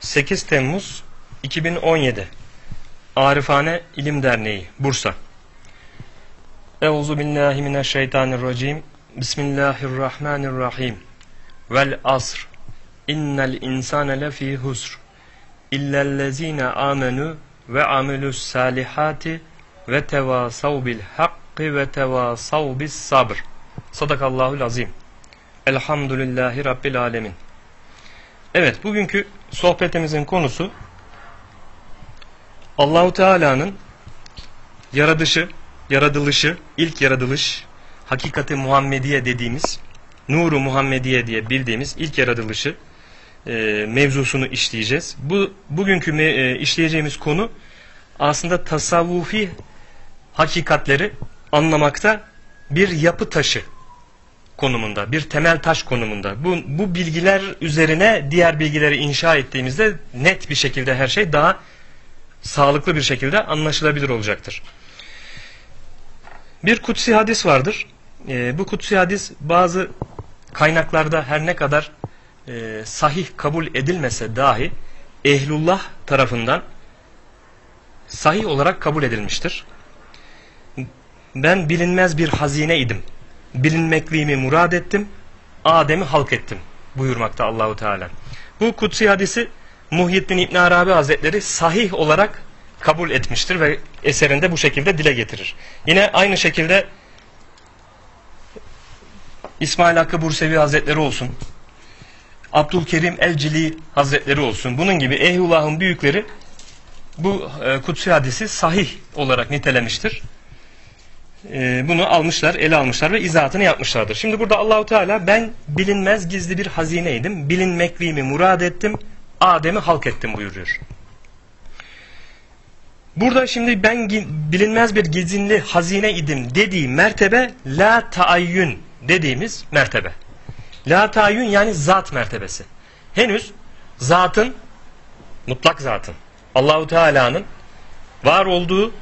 8 Temmuz 2017 Arifane İlim Derneği Bursa. Euzu billahi mineşşeytanirracim. Bismillahirrahmanirrahim. Vel asr. İnnel insane lefî husr. İllellezîne amenu ve amilus salihati ve tevasav bil hakkı ve tevasav bis sabr. Sadakallahul azim. Elhamdülillahi Rabbil alemin. Evet bugünkü sohbetimizin konusu Allahu Teala'nın yaradışı, yaratılışı, ilk yaratılış, hakikati Muhammediye dediğimiz, nuru Muhammediye diye bildiğimiz ilk yaratılışı e, mevzusunu işleyeceğiz. Bu bugünkü me, e, işleyeceğimiz konu aslında tasavvufi hakikatleri anlamakta bir yapı taşı konumunda, bir temel taş konumunda. Bu, bu bilgiler üzerine diğer bilgileri inşa ettiğimizde net bir şekilde her şey daha sağlıklı bir şekilde anlaşılabilir olacaktır. Bir kutsi hadis vardır. E, bu kutsi hadis bazı kaynaklarda her ne kadar e, sahih kabul edilmese dahi ehlullah tarafından sahih olarak kabul edilmiştir. Ben bilinmez bir hazine idim. Bilinmekliğimi murad ettim. Adem'i halk ettim buyurmakta Allahu Teala. Bu kutsi hadisi Muhyiddin İbn Arabi Hazretleri sahih olarak kabul etmiştir ve eserinde bu şekilde dile getirir. Yine aynı şekilde İsmail Hakkı Bursevi Hazretleri olsun, Abdülkerim El-Cili Hazretleri olsun, bunun gibi Ehlullah'ın büyükleri bu e, kutsi hadisi sahih olarak nitelemiştir. E, bunu almışlar, ele almışlar ve izahatını yapmışlardır. Şimdi burada Allahu Teala ben bilinmez gizli bir hazineydim, bilinmekliğimi murad ettim, Adem'i halk ettim buyuruyor. Burada şimdi ben bilinmez bir gizli hazine idim dediği mertebe la taayyün dediğimiz mertebe. La taayyün yani zat mertebesi. Henüz zatın, mutlak zatın, Allahu Teala'nın var olduğu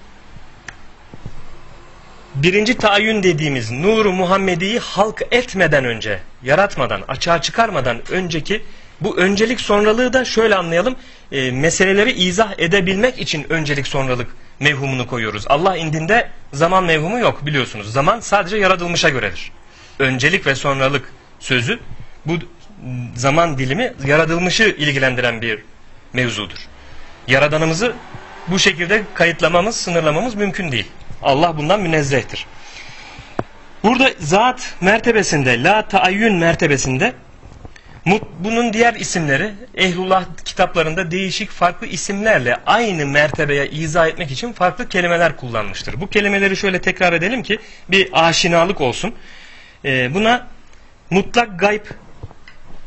birinci taayyün dediğimiz nuru Muhammedi'yi halk etmeden önce, yaratmadan, açığa çıkarmadan önceki bu öncelik sonralığı da şöyle anlayalım. E, meseleleri izah edebilmek için öncelik sonralık mevhumunu koyuyoruz. Allah indinde zaman mevhumu yok biliyorsunuz. Zaman sadece yaratılmışa göredir. Öncelik ve sonralık sözü bu zaman dilimi yaratılmışı ilgilendiren bir mevzudur. Yaradanımızı bu şekilde kayıtlamamız, sınırlamamız mümkün değil. Allah bundan münezzehtir. Burada zat mertebesinde, la taayyün mertebesinde bunun diğer isimleri Ehlullah kitaplarında değişik farklı isimlerle aynı mertebeye izah etmek için farklı kelimeler kullanmıştır. Bu kelimeleri şöyle tekrar edelim ki bir aşinalık olsun. Ee, buna mutlak gayb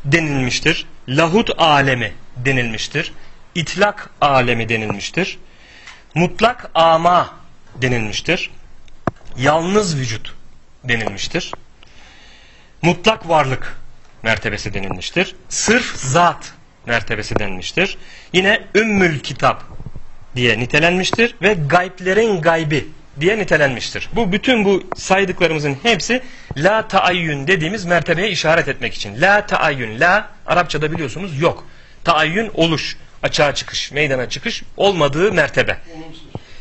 denilmiştir. Lahut alemi denilmiştir. İtlak alemi denilmiştir. Mutlak ama denilmiştir. Yalnız vücut denilmiştir. Mutlak varlık mertebesi denilmiştir. Sırf zat mertebesi denilmiştir. Yine ümmül kitap diye nitelenmiştir ve gayblerin gaybi diye nitelenmiştir. Bu bütün bu saydıklarımızın hepsi la taayyün dediğimiz mertebeye işaret etmek için. La taayyün, la Arapçada biliyorsunuz yok. Taayyün oluş, açığa çıkış, meydana çıkış olmadığı mertebe.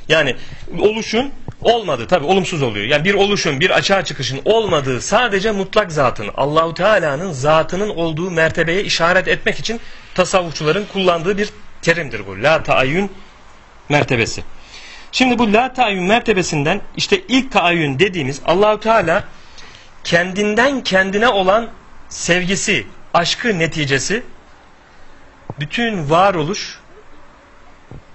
Yani oluşun olmadığı tabi olumsuz oluyor. Yani bir oluşun, bir açığa çıkışın olmadığı sadece mutlak zatın, Allahu Teala'nın zatının olduğu mertebeye işaret etmek için tasavvufçuların kullandığı bir terimdir bu. La taayyün mertebesi. Şimdi bu la taayyün mertebesinden işte ilk taayyün dediğimiz Allahu Teala kendinden kendine olan sevgisi, aşkı neticesi bütün varoluş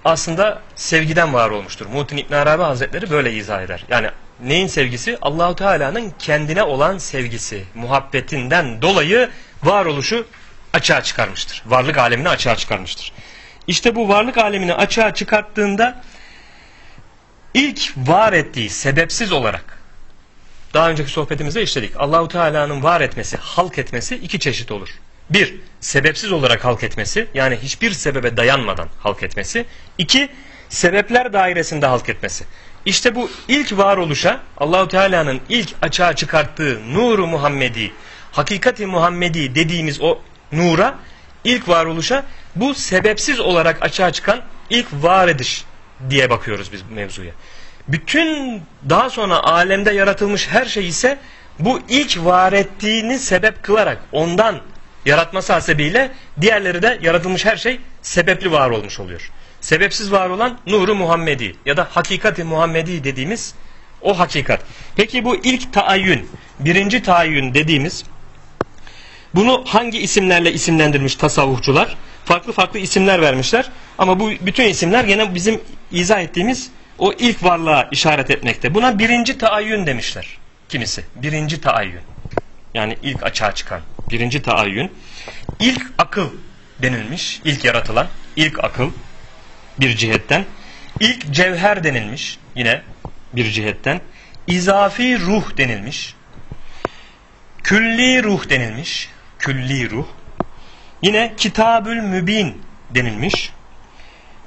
aslında sevgiden var olmuştur. Muhittin İbn Arabi Hazretleri böyle izah eder. Yani neyin sevgisi? Allahu Teala'nın kendine olan sevgisi, muhabbetinden dolayı varoluşu açığa çıkarmıştır. Varlık alemini açığa çıkarmıştır. İşte bu varlık alemini açığa çıkarttığında ilk var ettiği sebepsiz olarak daha önceki sohbetimizde işledik. Allahu Teala'nın var etmesi, halk etmesi iki çeşit olur. Bir, sebepsiz olarak halk etmesi, yani hiçbir sebebe dayanmadan halk etmesi. İki, sebepler dairesinde halk etmesi. İşte bu ilk varoluşa Allahu Teala'nın ilk açığa çıkarttığı nuru Muhammedi, hakikati Muhammedi dediğimiz o nura ilk varoluşa bu sebepsiz olarak açığa çıkan ilk var ediş diye bakıyoruz biz mevzuya. Bütün daha sonra alemde yaratılmış her şey ise bu ilk var ettiğini sebep kılarak ondan yaratması hasebiyle diğerleri de yaratılmış her şey sebepli var olmuş oluyor. Sebepsiz var olan nuru Muhammedi ya da hakikati Muhammedi dediğimiz o hakikat. Peki bu ilk taayyün, birinci taayyün dediğimiz bunu hangi isimlerle isimlendirmiş tasavvufçular? Farklı farklı isimler vermişler. Ama bu bütün isimler gene bizim izah ettiğimiz o ilk varlığa işaret etmekte. Buna birinci taayyün demişler. Kimisi. Birinci taayyün. Yani ilk açığa çıkan. Birinci taayyün. İlk akıl denilmiş. İlk yaratılan. ilk akıl. Bir cihetten. İlk cevher denilmiş. Yine bir cihetten. İzafi ruh denilmiş. Külli ruh denilmiş. Külli ruh. Yine Kitabül Mübin denilmiş.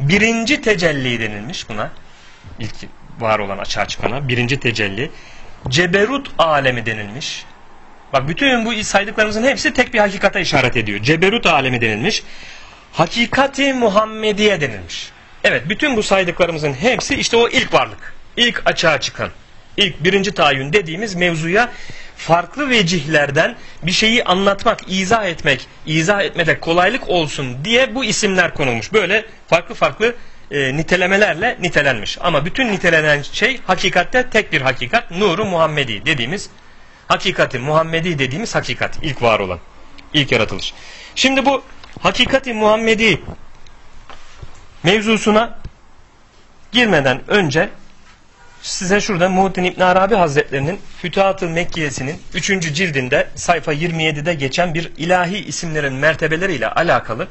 Birinci tecelli denilmiş buna. İlk var olan açığa çıkana. Birinci tecelli. Ceberut alemi denilmiş. Bak bütün bu saydıklarımızın hepsi tek bir hakikate işaret ediyor. Ceberut alemi denilmiş. Hakikati Muhammediye denilmiş. Evet bütün bu saydıklarımızın hepsi işte o ilk varlık. İlk açığa çıkan. ilk birinci tayin dediğimiz mevzuya farklı vecihlerden bir şeyi anlatmak, izah etmek, izah etmede kolaylık olsun diye bu isimler konulmuş. Böyle farklı farklı e, nitelemelerle nitelenmiş. Ama bütün nitelenen şey hakikatte tek bir hakikat. Nuru Muhammedi dediğimiz hakikati Muhammedi dediğimiz hakikat. ilk var olan. ilk yaratılış. Şimdi bu hakikati Muhammedi mevzusuna girmeden önce size şurada Muhittin İbn Arabi Hazretlerinin Fütuhat-ı Mekkiyesi'nin 3. cildinde sayfa 27'de geçen bir ilahi isimlerin mertebeleriyle alakalı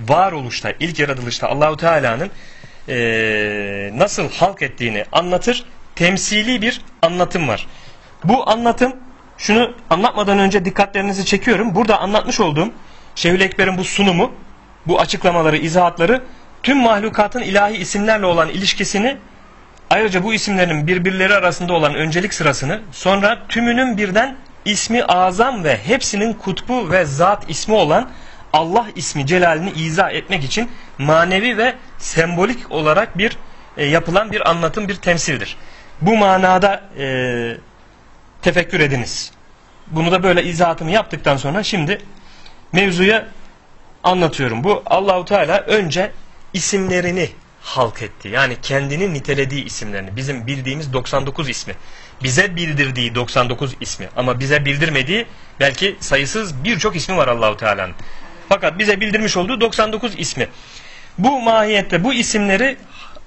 varoluşta, ilk yaratılışta Allahu Teala'nın e, nasıl halk ettiğini anlatır, temsili bir anlatım var. Bu anlatım, şunu anlatmadan önce dikkatlerinizi çekiyorum. Burada anlatmış olduğum Şevül Ekber'in bu sunumu, bu açıklamaları, izahatları tüm mahlukatın ilahi isimlerle olan ilişkisini Ayrıca bu isimlerin birbirleri arasında olan öncelik sırasını sonra tümünün birden ismi azam ve hepsinin kutbu ve zat ismi olan Allah ismi celalini izah etmek için manevi ve sembolik olarak bir e, yapılan bir anlatım, bir temsildir. Bu manada e, tefekkür ediniz. Bunu da böyle izahatını yaptıktan sonra şimdi mevzuya anlatıyorum. Bu Allahu Teala önce isimlerini halk etti. Yani kendini nitelediği isimlerini. Bizim bildiğimiz 99 ismi. Bize bildirdiği 99 ismi. Ama bize bildirmediği belki sayısız birçok ismi var Allahu Teala'nın. Fakat bize bildirmiş olduğu 99 ismi. Bu mahiyette bu isimleri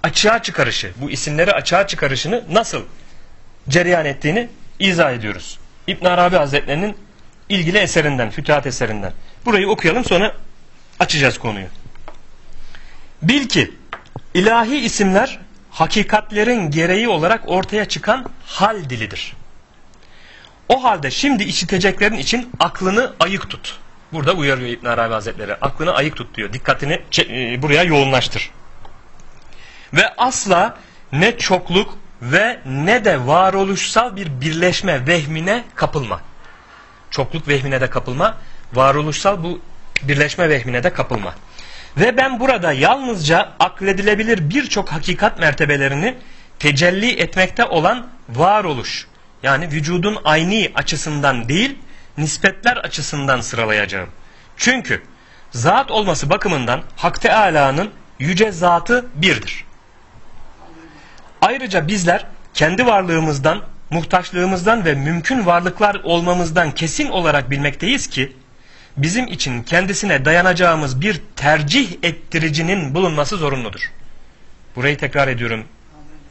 açığa çıkarışı, bu isimleri açığa çıkarışını nasıl cereyan ettiğini izah ediyoruz. İbn Arabi Hazretlerinin ilgili eserinden, Fütuhat eserinden. Burayı okuyalım sonra açacağız konuyu. Bil ki İlahi isimler hakikatlerin gereği olarak ortaya çıkan hal dilidir. O halde şimdi işiteceklerin için aklını ayık tut. Burada uyarıyor İbn Arabi Hazretleri. Aklını ayık tut diyor. Dikkatini e, buraya yoğunlaştır. Ve asla ne çokluk ve ne de varoluşsal bir birleşme vehmine kapılma. Çokluk vehmine de kapılma, varoluşsal bu birleşme vehmine de kapılma. Ve ben burada yalnızca akledilebilir birçok hakikat mertebelerini tecelli etmekte olan varoluş yani vücudun aynı açısından değil nispetler açısından sıralayacağım. Çünkü zat olması bakımından Hak Teala'nın yüce zatı birdir. Ayrıca bizler kendi varlığımızdan, muhtaçlığımızdan ve mümkün varlıklar olmamızdan kesin olarak bilmekteyiz ki bizim için kendisine dayanacağımız bir tercih ettiricinin bulunması zorunludur. Burayı tekrar ediyorum.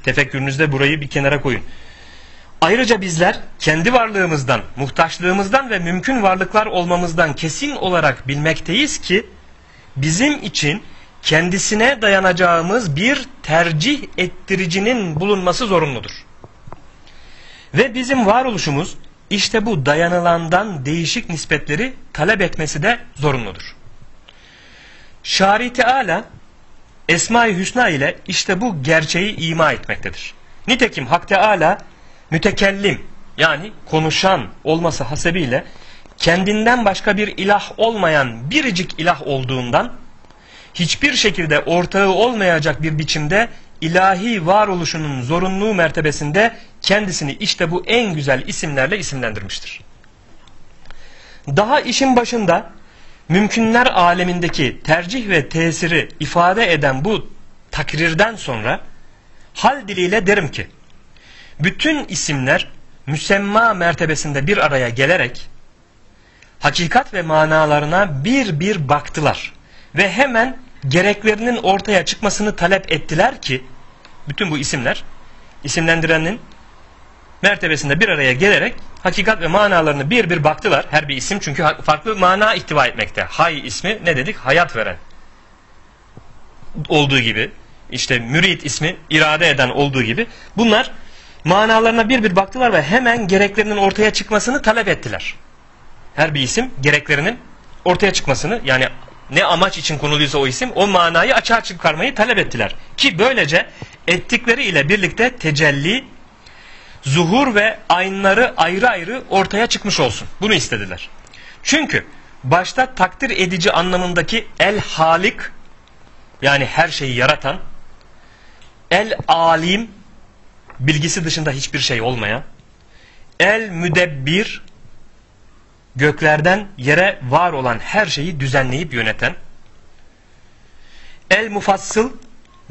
Tefekkürünüzde burayı bir kenara koyun. Ayrıca bizler kendi varlığımızdan, muhtaçlığımızdan ve mümkün varlıklar olmamızdan kesin olarak bilmekteyiz ki bizim için kendisine dayanacağımız bir tercih ettiricinin bulunması zorunludur. Ve bizim varoluşumuz işte bu dayanılandan değişik nispetleri talep etmesi de zorunludur. Şari Teala Esma-i Hüsna ile işte bu gerçeği ima etmektedir. Nitekim Hak Teala mütekellim yani konuşan olması hasebiyle kendinden başka bir ilah olmayan biricik ilah olduğundan hiçbir şekilde ortağı olmayacak bir biçimde ilahi varoluşunun zorunluluğu mertebesinde kendisini işte bu en güzel isimlerle isimlendirmiştir. Daha işin başında mümkünler alemindeki tercih ve tesiri ifade eden bu takrirden sonra hal diliyle derim ki bütün isimler müsemma mertebesinde bir araya gelerek hakikat ve manalarına bir bir baktılar ve hemen gereklerinin ortaya çıkmasını talep ettiler ki bütün bu isimler isimlendirenin mertebesinde bir araya gelerek hakikat ve manalarını bir bir baktılar. Her bir isim çünkü farklı mana ihtiva etmekte. Hay ismi ne dedik? Hayat veren. Olduğu gibi işte mürit ismi irade eden olduğu gibi bunlar manalarına bir bir baktılar ve hemen gereklerinin ortaya çıkmasını talep ettiler. Her bir isim gereklerinin ortaya çıkmasını yani ne amaç için konuluysa o isim o manayı açığa çıkarmayı talep ettiler. Ki böylece ettikleri ile birlikte tecelli, zuhur ve aynları ayrı ayrı ortaya çıkmış olsun. Bunu istediler. Çünkü başta takdir edici anlamındaki el halik yani her şeyi yaratan, el alim bilgisi dışında hiçbir şey olmayan, el müdebbir göklerden yere var olan her şeyi düzenleyip yöneten, el mufassıl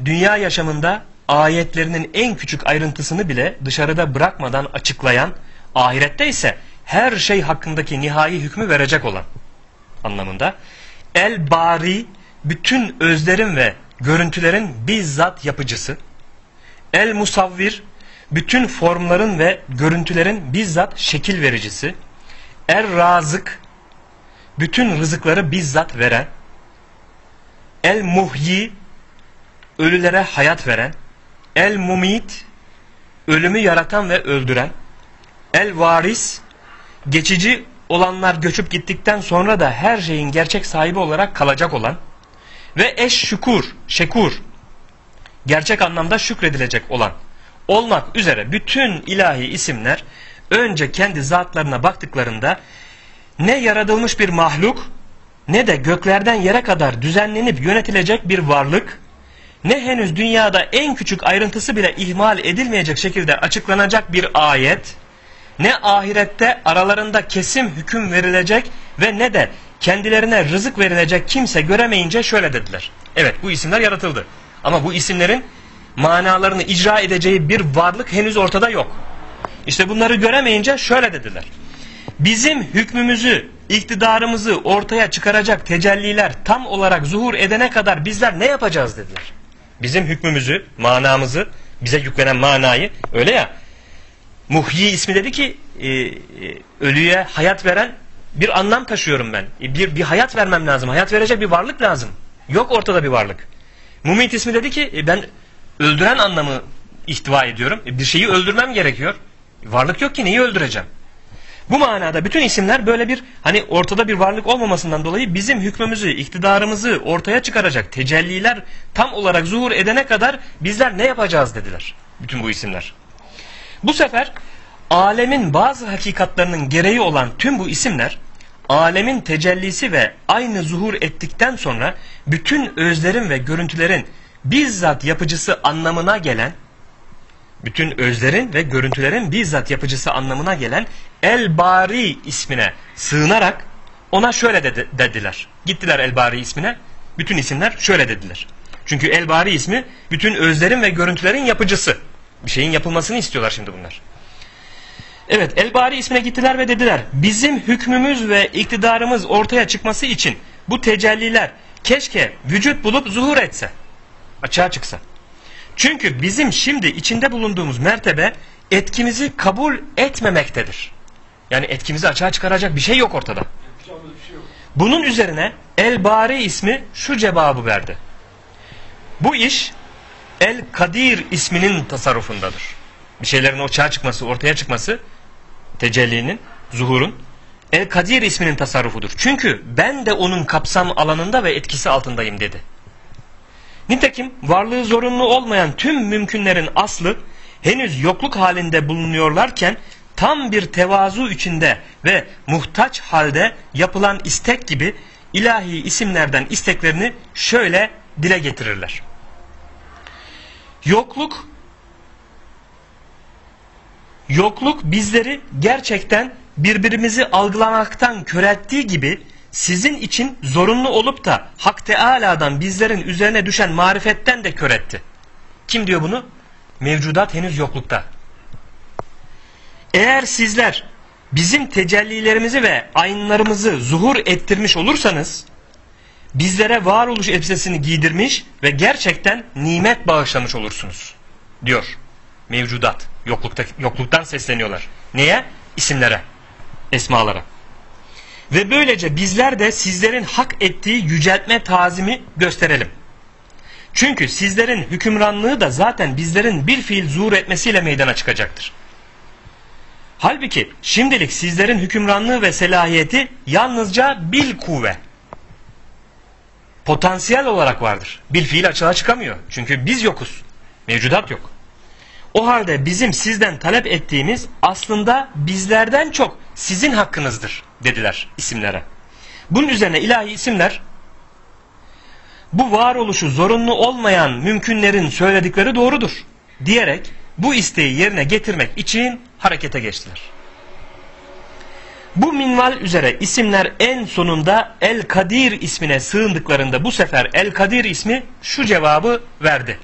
dünya yaşamında ayetlerinin en küçük ayrıntısını bile dışarıda bırakmadan açıklayan, ahirette ise her şey hakkındaki nihai hükmü verecek olan anlamında. El bari bütün özlerin ve görüntülerin bizzat yapıcısı. El musavvir bütün formların ve görüntülerin bizzat şekil vericisi. Er razık bütün rızıkları bizzat veren. El muhyi ölülere hayat veren. El mumit ölümü yaratan ve öldüren. El varis geçici olanlar göçüp gittikten sonra da her şeyin gerçek sahibi olarak kalacak olan ve eş şukur, şekur gerçek anlamda şükredilecek olan olmak üzere bütün ilahi isimler önce kendi zatlarına baktıklarında ne yaratılmış bir mahluk ne de göklerden yere kadar düzenlenip yönetilecek bir varlık ne henüz dünyada en küçük ayrıntısı bile ihmal edilmeyecek şekilde açıklanacak bir ayet ne ahirette aralarında kesim hüküm verilecek ve ne de kendilerine rızık verilecek kimse göremeyince şöyle dediler. Evet bu isimler yaratıldı. Ama bu isimlerin manalarını icra edeceği bir varlık henüz ortada yok. İşte bunları göremeyince şöyle dediler. Bizim hükmümüzü, iktidarımızı ortaya çıkaracak tecelliler tam olarak zuhur edene kadar bizler ne yapacağız dediler. Bizim hükmümüzü, manamızı, bize yüklenen manayı öyle ya. Muhyi ismi dedi ki e, e, ölüye hayat veren bir anlam taşıyorum ben. E, bir, bir hayat vermem lazım. Hayat verecek bir varlık lazım. Yok ortada bir varlık. Mumit ismi dedi ki e, ben öldüren anlamı ihtiva ediyorum. E, bir şeyi öldürmem gerekiyor. Varlık yok ki neyi öldüreceğim? Bu manada bütün isimler böyle bir hani ortada bir varlık olmamasından dolayı bizim hükmümüzü, iktidarımızı ortaya çıkaracak tecelliler tam olarak zuhur edene kadar bizler ne yapacağız dediler. Bütün bu isimler. Bu sefer alemin bazı hakikatlarının gereği olan tüm bu isimler alemin tecellisi ve aynı zuhur ettikten sonra bütün özlerin ve görüntülerin bizzat yapıcısı anlamına gelen bütün özlerin ve görüntülerin bizzat yapıcısı anlamına gelen El Bari ismine sığınarak ona şöyle dedi, dediler. Gittiler El Bari ismine. Bütün isimler şöyle dediler. Çünkü El Bari ismi bütün özlerin ve görüntülerin yapıcısı. Bir şeyin yapılmasını istiyorlar şimdi bunlar. Evet El Bari ismine gittiler ve dediler. Bizim hükmümüz ve iktidarımız ortaya çıkması için bu tecelliler keşke vücut bulup zuhur etse. Açığa çıksa. Çünkü bizim şimdi içinde bulunduğumuz mertebe etkimizi kabul etmemektedir. Yani etkimizi açığa çıkaracak bir şey yok ortada. Bunun üzerine El Bari ismi şu cevabı verdi. Bu iş El Kadir isminin tasarrufundadır. Bir şeylerin açığa çıkması, ortaya çıkması tecellinin, zuhurun El Kadir isminin tasarrufudur. Çünkü ben de onun kapsam alanında ve etkisi altındayım dedi. Nitekim varlığı zorunlu olmayan tüm mümkünlerin aslı henüz yokluk halinde bulunuyorlarken tam bir tevazu içinde ve muhtaç halde yapılan istek gibi ilahi isimlerden isteklerini şöyle dile getirirler. Yokluk yokluk bizleri gerçekten birbirimizi algılamaktan körelttiği gibi sizin için zorunlu olup da Hak Teala'dan bizlerin üzerine düşen marifetten de köretti. Kim diyor bunu? Mevcudat henüz yoklukta. Eğer sizler bizim tecellilerimizi ve ayınlarımızı zuhur ettirmiş olursanız bizlere varoluş elbisesini giydirmiş ve gerçekten nimet bağışlamış olursunuz diyor mevcudat. Yoklukta, yokluktan sesleniyorlar. Neye? İsimlere, esmalara. Ve böylece bizler de sizlerin hak ettiği yüceltme tazimi gösterelim. Çünkü sizlerin hükümranlığı da zaten bizlerin bir fiil zuhur etmesiyle meydana çıkacaktır. Halbuki şimdilik sizlerin hükümranlığı ve selahiyeti yalnızca bil kuvve. Potansiyel olarak vardır. Bil fiil açığa çıkamıyor. Çünkü biz yokuz. Mevcudat yok. O halde bizim sizden talep ettiğimiz aslında bizlerden çok sizin hakkınızdır dediler isimlere. Bunun üzerine ilahi isimler bu varoluşu zorunlu olmayan mümkünlerin söyledikleri doğrudur diyerek bu isteği yerine getirmek için harekete geçtiler. Bu minval üzere isimler en sonunda El Kadir ismine sığındıklarında bu sefer El Kadir ismi şu cevabı verdi.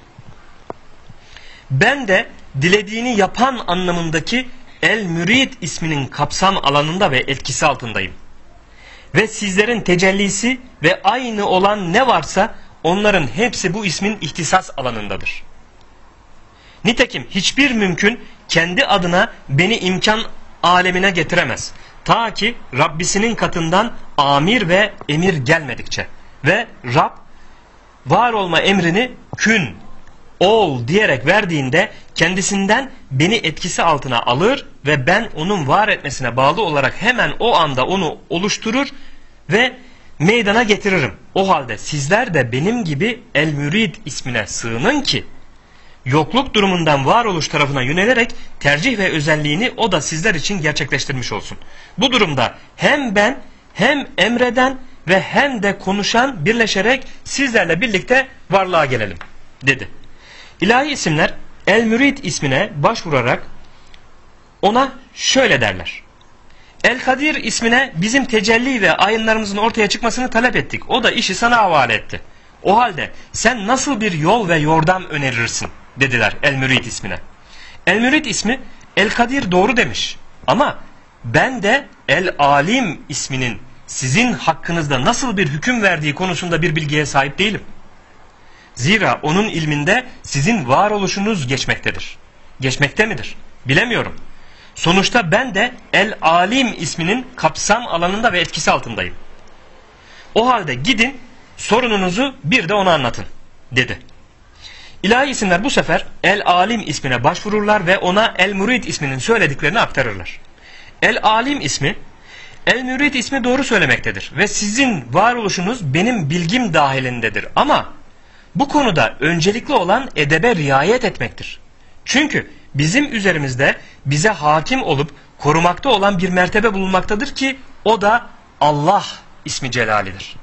Ben de dilediğini yapan anlamındaki El Mürid isminin kapsam alanında ve etkisi altındayım. Ve sizlerin tecellisi ve aynı olan ne varsa onların hepsi bu ismin ihtisas alanındadır. Nitekim hiçbir mümkün kendi adına beni imkan alemine getiremez. Ta ki Rabbisinin katından amir ve emir gelmedikçe. Ve Rab var olma emrini kün, ol diyerek verdiğinde kendisinden beni etkisi altına alır ve ben onun var etmesine bağlı olarak hemen o anda onu oluşturur ve meydana getiririm. O halde sizler de benim gibi El Mürid ismine sığının ki yokluk durumundan varoluş tarafına yönelerek tercih ve özelliğini o da sizler için gerçekleştirmiş olsun. Bu durumda hem ben hem emreden ve hem de konuşan birleşerek sizlerle birlikte varlığa gelelim dedi. İlahi isimler El Mürid ismine başvurarak ona şöyle derler. El Kadir ismine bizim tecelli ve ayınlarımızın ortaya çıkmasını talep ettik. O da işi sana havale etti. O halde sen nasıl bir yol ve yordam önerirsin dediler El Mürid ismine. El Mürid ismi El Kadir doğru demiş. Ama ben de El Alim isminin sizin hakkınızda nasıl bir hüküm verdiği konusunda bir bilgiye sahip değilim. Zira onun ilminde sizin varoluşunuz geçmektedir. Geçmekte midir? Bilemiyorum. Sonuçta ben de El Alim isminin kapsam alanında ve etkisi altındayım. O halde gidin sorununuzu bir de ona anlatın dedi. İlahi isimler bu sefer El Alim ismine başvururlar ve ona El Murid isminin söylediklerini aktarırlar. El Alim ismi El Murid ismi doğru söylemektedir ve sizin varoluşunuz benim bilgim dahilindedir ama bu konuda öncelikli olan edebe riayet etmektir. Çünkü bizim üzerimizde bize hakim olup korumakta olan bir mertebe bulunmaktadır ki o da Allah ismi celalidir.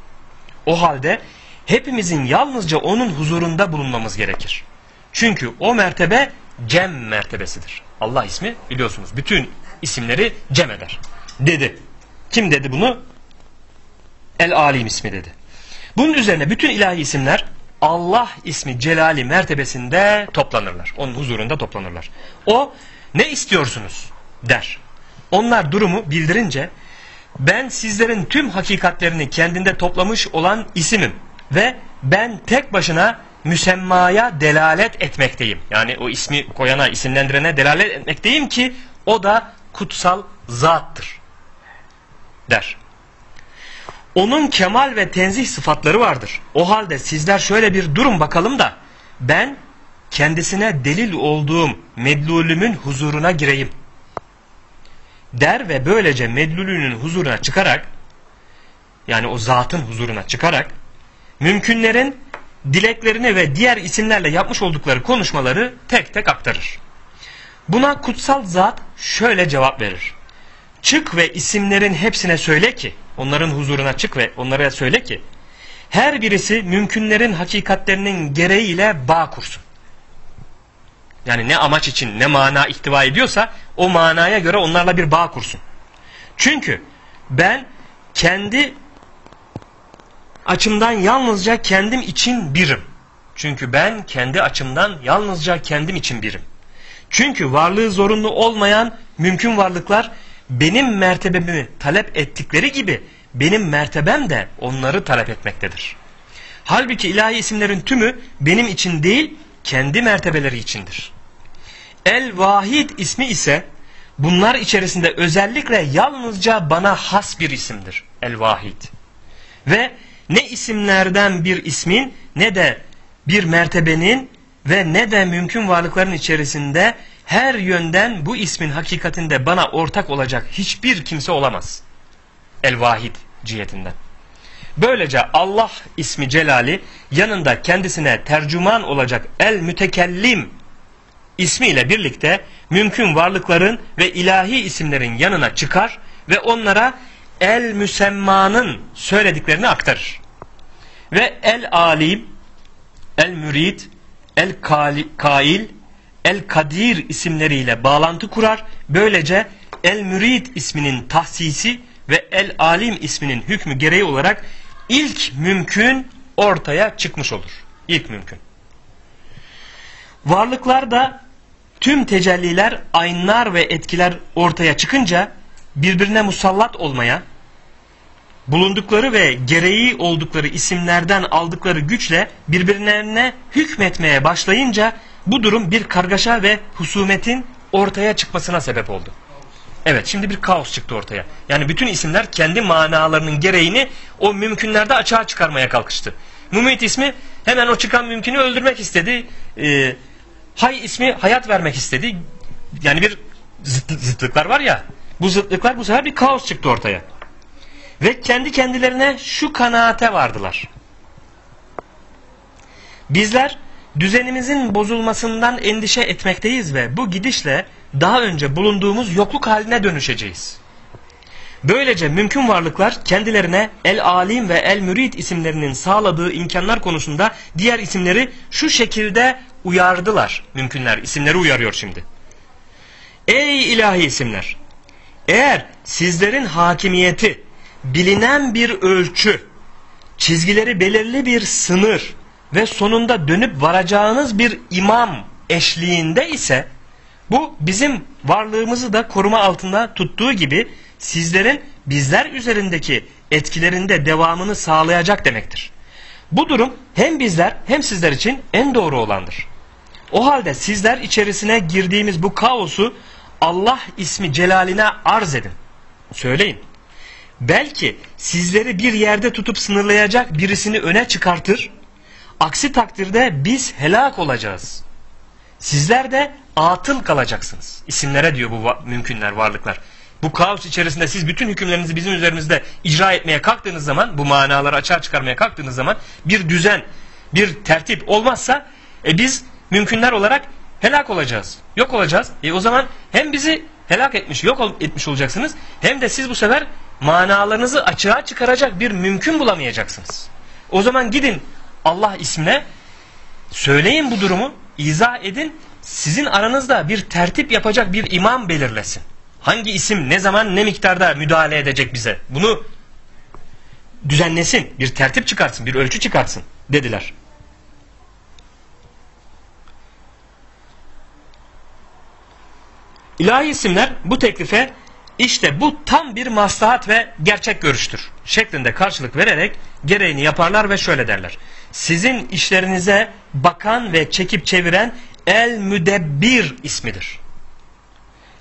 O halde hepimizin yalnızca onun huzurunda bulunmamız gerekir. Çünkü o mertebe cem mertebesidir. Allah ismi biliyorsunuz bütün isimleri cem eder. Dedi. Kim dedi bunu? El Alim ismi dedi. Bunun üzerine bütün ilahi isimler Allah ismi celali mertebesinde toplanırlar. Onun huzurunda toplanırlar. O ne istiyorsunuz der. Onlar durumu bildirince ben sizlerin tüm hakikatlerini kendinde toplamış olan isimim ve ben tek başına müsemmaya delalet etmekteyim. Yani o ismi koyana, isimlendirene delalet etmekteyim ki o da kutsal zattır der. Onun kemal ve tenzih sıfatları vardır. O halde sizler şöyle bir durum bakalım da ben kendisine delil olduğum medlulümün huzuruna gireyim. Der ve böylece medlulünün huzuruna çıkarak yani o zatın huzuruna çıkarak mümkünlerin dileklerini ve diğer isimlerle yapmış oldukları konuşmaları tek tek aktarır. Buna kutsal zat şöyle cevap verir. Çık ve isimlerin hepsine söyle ki, onların huzuruna çık ve onlara söyle ki, her birisi mümkünlerin hakikatlerinin gereğiyle bağ kursun. Yani ne amaç için ne mana ihtiva ediyorsa o manaya göre onlarla bir bağ kursun. Çünkü ben kendi açımdan yalnızca kendim için birim. Çünkü ben kendi açımdan yalnızca kendim için birim. Çünkü varlığı zorunlu olmayan mümkün varlıklar benim mertebemi talep ettikleri gibi benim mertebem de onları talep etmektedir. Halbuki ilahi isimlerin tümü benim için değil kendi mertebeleri içindir. El-Vahid ismi ise bunlar içerisinde özellikle yalnızca bana has bir isimdir. El-Vahid. Ve ne isimlerden bir ismin ne de bir mertebenin ve ne de mümkün varlıkların içerisinde her yönden bu ismin hakikatinde bana ortak olacak hiçbir kimse olamaz. El-Vahid cihetinden. Böylece Allah ismi celali yanında kendisine tercüman olacak el-mütekellim ismiyle birlikte mümkün varlıkların ve ilahi isimlerin yanına çıkar ve onlara el müsemmanın söylediklerini aktarır. Ve el alim, el mürid, el kail, el kadir isimleriyle bağlantı kurar. Böylece el mürid isminin tahsisi ve el alim isminin hükmü gereği olarak ilk mümkün ortaya çıkmış olur. İlk mümkün. Varlıklar da tüm tecelliler, aynlar ve etkiler ortaya çıkınca birbirine musallat olmaya, bulundukları ve gereği oldukları isimlerden aldıkları güçle birbirlerine hükmetmeye başlayınca bu durum bir kargaşa ve husumetin ortaya çıkmasına sebep oldu. Evet şimdi bir kaos çıktı ortaya. Yani bütün isimler kendi manalarının gereğini o mümkünlerde açığa çıkarmaya kalkıştı. Mumit ismi hemen o çıkan mümkünü öldürmek istedi. Ee, hay ismi hayat vermek istedi. Yani bir zıt, zıtlıklar var ya. Bu zıtlıklar bu sefer bir kaos çıktı ortaya. Ve kendi kendilerine şu kanaate vardılar. Bizler düzenimizin bozulmasından endişe etmekteyiz ve bu gidişle daha önce bulunduğumuz yokluk haline dönüşeceğiz. Böylece mümkün varlıklar kendilerine el-alim ve el-mürid isimlerinin sağladığı imkanlar konusunda diğer isimleri şu şekilde uyardılar. Mümkünler isimleri uyarıyor şimdi. Ey ilahi isimler! Eğer sizlerin hakimiyeti bilinen bir ölçü, çizgileri belirli bir sınır ve sonunda dönüp varacağınız bir imam eşliğinde ise bu bizim varlığımızı da koruma altında tuttuğu gibi sizlerin bizler üzerindeki etkilerinde devamını sağlayacak demektir. Bu durum hem bizler hem sizler için en doğru olandır. O halde sizler içerisine girdiğimiz bu kaosu Allah ismi celaline arz edin. Söyleyin. Belki sizleri bir yerde tutup sınırlayacak birisini öne çıkartır. Aksi takdirde biz helak olacağız. Sizler de atıl kalacaksınız. İsimlere diyor bu mümkünler, varlıklar. Bu kaos içerisinde siz bütün hükümlerinizi bizim üzerimizde icra etmeye kalktığınız zaman, bu manaları açığa çıkarmaya kalktığınız zaman bir düzen, bir tertip olmazsa e biz mümkünler olarak helak olacağız. Yok olacağız. E o zaman hem bizi helak etmiş, yok etmiş olacaksınız hem de siz bu sefer manalarınızı açığa çıkaracak bir mümkün bulamayacaksınız. O zaman gidin Allah ismine söyleyin bu durumu, izah edin. Sizin aranızda bir tertip yapacak bir imam belirlesin. Hangi isim ne zaman ne miktarda müdahale edecek bize? Bunu düzenlesin, bir tertip çıkartsın, bir ölçü çıkartsın dediler. İlahi isimler bu teklife işte bu tam bir maslahat ve gerçek görüştür şeklinde karşılık vererek gereğini yaparlar ve şöyle derler. Sizin işlerinize bakan ve çekip çeviren El Müdebbir ismidir.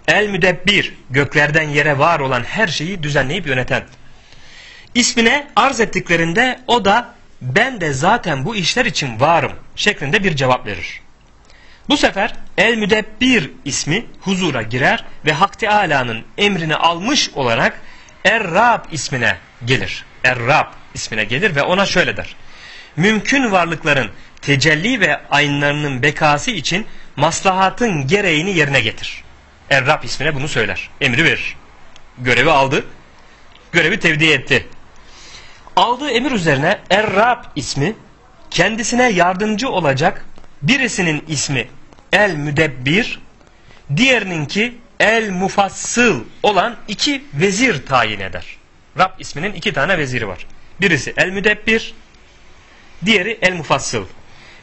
El Müdebbir göklerden yere var olan her şeyi düzenleyip yöneten. İsmine arz ettiklerinde o da ben de zaten bu işler için varım şeklinde bir cevap verir. Bu sefer El Müdebbir ismi huzura girer ve Hak Teala'nın emrini almış olarak Er-Rab ismine gelir. Er-Rab ismine gelir ve ona şöyle der. Mümkün varlıkların tecelli ve aynlarının bekası için maslahatın gereğini yerine getir. Er-Rab ismine bunu söyler. Emri verir. Görevi aldı. Görevi tevdi etti. Aldığı emir üzerine Er-Rab ismi kendisine yardımcı olacak birisinin ismi El-Müdebbir, diğerininki El-Mufassıl olan iki vezir tayin eder. Rab isminin iki tane veziri var. Birisi El-Müdebbir, diğeri El-Mufassıl.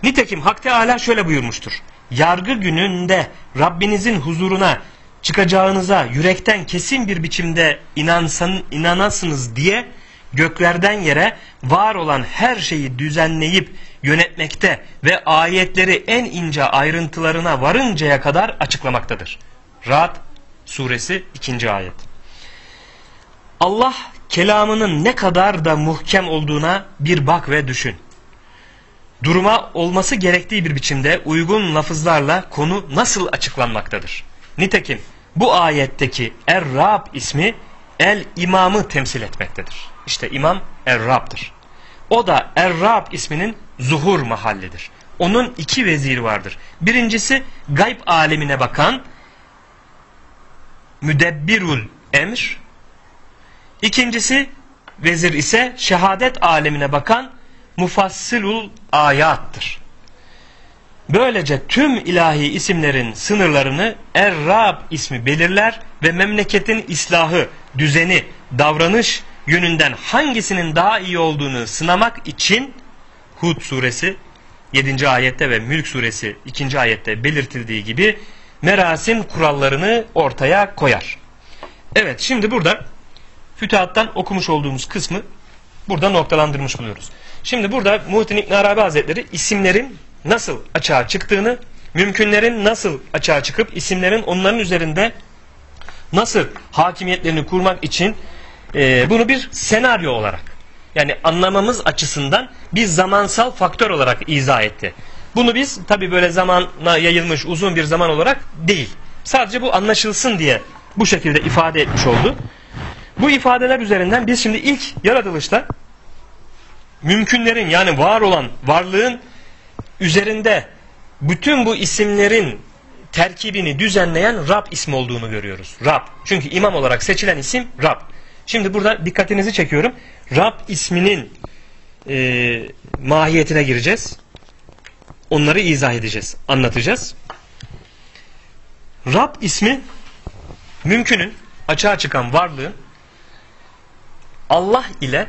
Nitekim Hak Teala şöyle buyurmuştur. Yargı gününde Rabbinizin huzuruna çıkacağınıza yürekten kesin bir biçimde inansan, inanasınız diye göklerden yere var olan her şeyi düzenleyip yönetmekte ve ayetleri en ince ayrıntılarına varıncaya kadar açıklamaktadır. Ra'd suresi 2. ayet. Allah kelamının ne kadar da muhkem olduğuna bir bak ve düşün. Duruma olması gerektiği bir biçimde uygun lafızlarla konu nasıl açıklanmaktadır? Nitekim bu ayetteki Er-Rab ismi El imamı temsil etmektedir. İşte imam Er-Rab'dır. O da Er-Rab isminin zuhur mahallidir. Onun iki veziri vardır. Birincisi gayb alemine bakan müdebbirul emr. İkincisi vezir ise şehadet alemine bakan mufassilul ayattır. Böylece tüm ilahi isimlerin sınırlarını Er-Rab ismi belirler ve memleketin islahı, düzeni, davranış yönünden hangisinin daha iyi olduğunu sınamak için Hud suresi 7. ayette ve Mülk suresi 2. ayette belirtildiği gibi merasim kurallarını ortaya koyar. Evet şimdi burada Fütuhat'tan okumuş olduğumuz kısmı burada noktalandırmış buluyoruz. Şimdi burada Muhittin İbn Arabi Hazretleri isimlerin nasıl açığa çıktığını, mümkünlerin nasıl açığa çıkıp isimlerin onların üzerinde nasıl hakimiyetlerini kurmak için e, bunu bir senaryo olarak yani anlamamız açısından bir zamansal faktör olarak izah etti. Bunu biz tabi böyle zamana yayılmış uzun bir zaman olarak değil. Sadece bu anlaşılsın diye bu şekilde ifade etmiş oldu. Bu ifadeler üzerinden biz şimdi ilk yaratılışta mümkünlerin yani var olan varlığın üzerinde bütün bu isimlerin terkibini düzenleyen Rab ismi olduğunu görüyoruz. Rab. Çünkü imam olarak seçilen isim Rab. Şimdi burada dikkatinizi çekiyorum. Rab isminin e, mahiyetine gireceğiz. Onları izah edeceğiz, anlatacağız. Rab ismi mümkünün, açığa çıkan varlığın Allah ile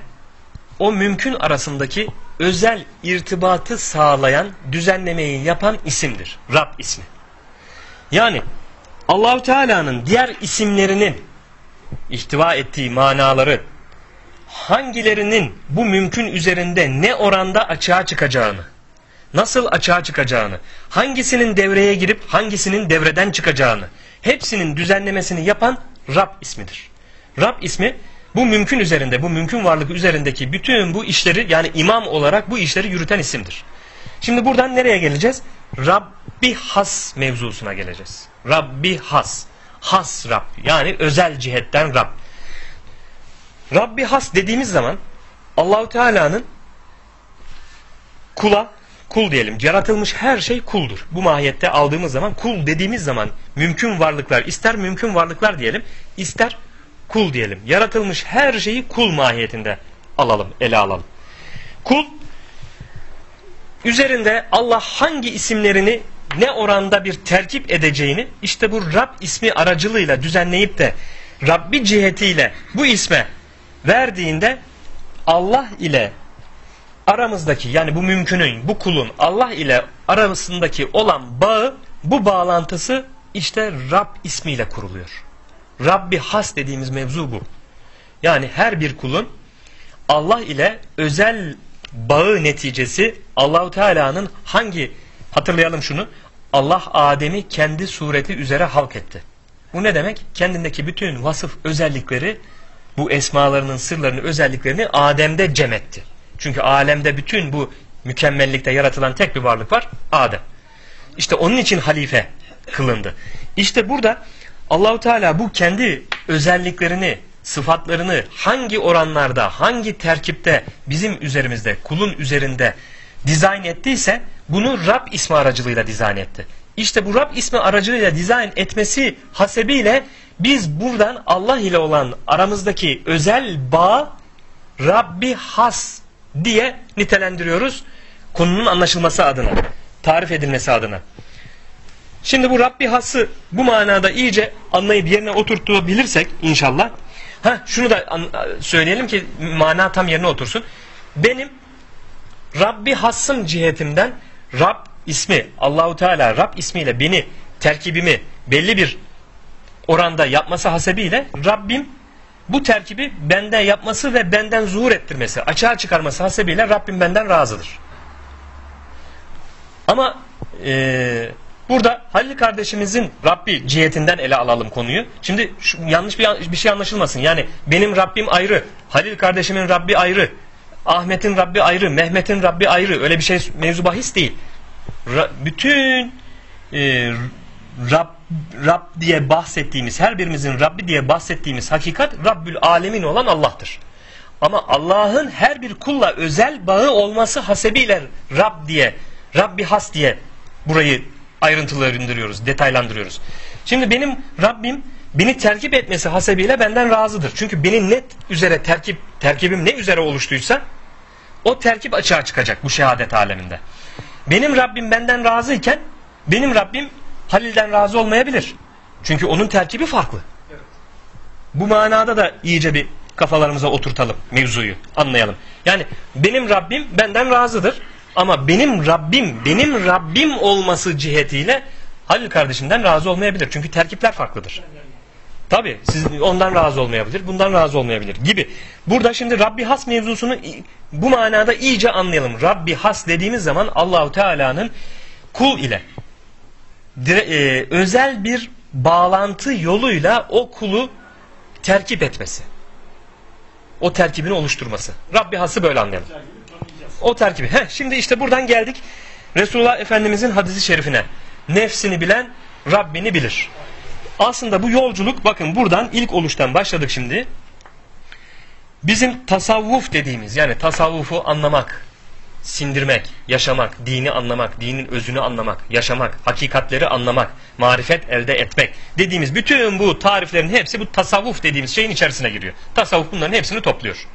o mümkün arasındaki özel irtibatı sağlayan, düzenlemeyi yapan isimdir. Rab ismi. Yani Allahu Teala'nın diğer isimlerinin ihtiva ettiği manaları hangilerinin bu mümkün üzerinde ne oranda açığa çıkacağını, nasıl açığa çıkacağını, hangisinin devreye girip hangisinin devreden çıkacağını, hepsinin düzenlemesini yapan Rab ismidir. Rab ismi bu mümkün üzerinde, bu mümkün varlık üzerindeki bütün bu işleri yani imam olarak bu işleri yürüten isimdir. Şimdi buradan nereye geleceğiz? Rabbi has mevzusuna geleceğiz. Rabbi has. Has Rab. Yani özel cihetten Rab. Rabbi has dediğimiz zaman Allahu Teala'nın kula kul diyelim. Yaratılmış her şey kuldur. Bu mahiyette aldığımız zaman kul dediğimiz zaman mümkün varlıklar ister mümkün varlıklar diyelim ister kul diyelim. Yaratılmış her şeyi kul mahiyetinde alalım, ele alalım. Kul üzerinde Allah hangi isimlerini ne oranda bir terkip edeceğini işte bu Rab ismi aracılığıyla düzenleyip de Rabbi cihetiyle bu isme verdiğinde Allah ile aramızdaki yani bu mümkünün, bu kulun Allah ile arasındaki olan bağı, bu bağlantısı işte Rab ismiyle kuruluyor. Rabbi has dediğimiz mevzu bu. Yani her bir kulun Allah ile özel bağı neticesi Allahu Teala'nın hangi hatırlayalım şunu Allah Adem'i kendi sureti üzere halk etti. Bu ne demek? Kendindeki bütün vasıf özellikleri bu esmalarının sırlarını özelliklerini Adem'de cem etti. Çünkü alemde bütün bu mükemmellikte yaratılan tek bir varlık var Adem. İşte onun için halife kılındı. İşte burada Allahu Teala bu kendi özelliklerini, sıfatlarını hangi oranlarda, hangi terkipte bizim üzerimizde, kulun üzerinde dizayn ettiyse bunu Rab ismi aracılığıyla dizayn etti. İşte bu Rab ismi aracılığıyla dizayn etmesi hasebiyle biz buradan Allah ile olan aramızdaki özel bağ Rabbi has diye nitelendiriyoruz. Konunun anlaşılması adına, tarif edilmesi adına. Şimdi bu Rabbi hası bu manada iyice anlayıp yerine oturtabilirsek inşallah. Ha şunu da söyleyelim ki mana tam yerine otursun. Benim Rabbi hassım cihetimden Rab ismi Allahu Teala Rab ismiyle beni terkibimi belli bir oranda yapması hasebiyle Rabbim bu terkibi benden yapması ve benden zuhur ettirmesi, açığa çıkarması hasebiyle Rabbim benden razıdır. Ama e, burada Halil kardeşimizin Rabbi cihetinden ele alalım konuyu. Şimdi şu, yanlış bir, bir şey anlaşılmasın. Yani benim Rabbim ayrı, Halil kardeşimin Rabbi ayrı, Ahmet'in Rabbi ayrı, Mehmet'in Rabbi ayrı. Öyle bir şey mevzu bahis değil. Ra, bütün e, Rab, Rab diye bahsettiğimiz, her birimizin Rabbi diye bahsettiğimiz hakikat Rabbül Alemin olan Allah'tır. Ama Allah'ın her bir kulla özel bağı olması hasebiyle Rab diye, Rabbi has diye burayı ayrıntılandırıyoruz, detaylandırıyoruz. Şimdi benim Rabbim beni terkip etmesi hasebiyle benden razıdır. Çünkü benim net üzere terkip, terkibim ne üzere oluştuysa o terkip açığa çıkacak bu şehadet aleminde. Benim Rabbim benden razıyken benim Rabbim Halil'den razı olmayabilir. Çünkü onun terkibi farklı. Bu manada da iyice bir kafalarımıza oturtalım mevzuyu, anlayalım. Yani benim Rabbim benden razıdır ama benim Rabbim, benim Rabbim olması cihetiyle Halil kardeşimden razı olmayabilir. Çünkü terkipler farklıdır. Tabi siz ondan razı olmayabilir, bundan razı olmayabilir gibi. Burada şimdi Rabbi has mevzusunu bu manada iyice anlayalım. Rabbi has dediğimiz zaman Allahu Teala'nın kul ile e, özel bir bağlantı yoluyla o kulu terkip etmesi. O terkibini oluşturması. Rabbi hası böyle anlayalım. O terkibi. Heh, şimdi işte buradan geldik Resulullah Efendimizin hadisi şerifine. Nefsini bilen Rabbini bilir. Aslında bu yolculuk bakın buradan ilk oluştan başladık şimdi. Bizim tasavvuf dediğimiz yani tasavvufu anlamak, sindirmek, yaşamak, dini anlamak, dinin özünü anlamak, yaşamak, hakikatleri anlamak, marifet elde etmek dediğimiz bütün bu tariflerin hepsi bu tasavvuf dediğimiz şeyin içerisine giriyor. Tasavvuf bunların hepsini topluyor.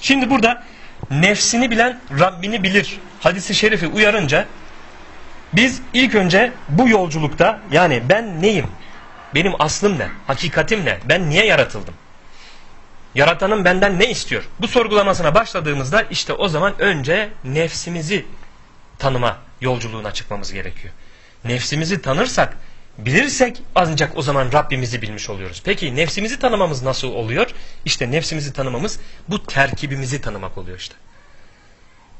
Şimdi burada nefsini bilen Rabbini bilir hadisi şerifi uyarınca biz ilk önce bu yolculukta yani ben neyim? Benim aslım ne? Hakikatim ne? Ben niye yaratıldım? Yaratanın benden ne istiyor? Bu sorgulamasına başladığımızda işte o zaman önce nefsimizi tanıma yolculuğuna çıkmamız gerekiyor. Nefsimizi tanırsak, bilirsek ancak o zaman Rabbimizi bilmiş oluyoruz. Peki nefsimizi tanımamız nasıl oluyor? İşte nefsimizi tanımamız bu terkibimizi tanımak oluyor işte.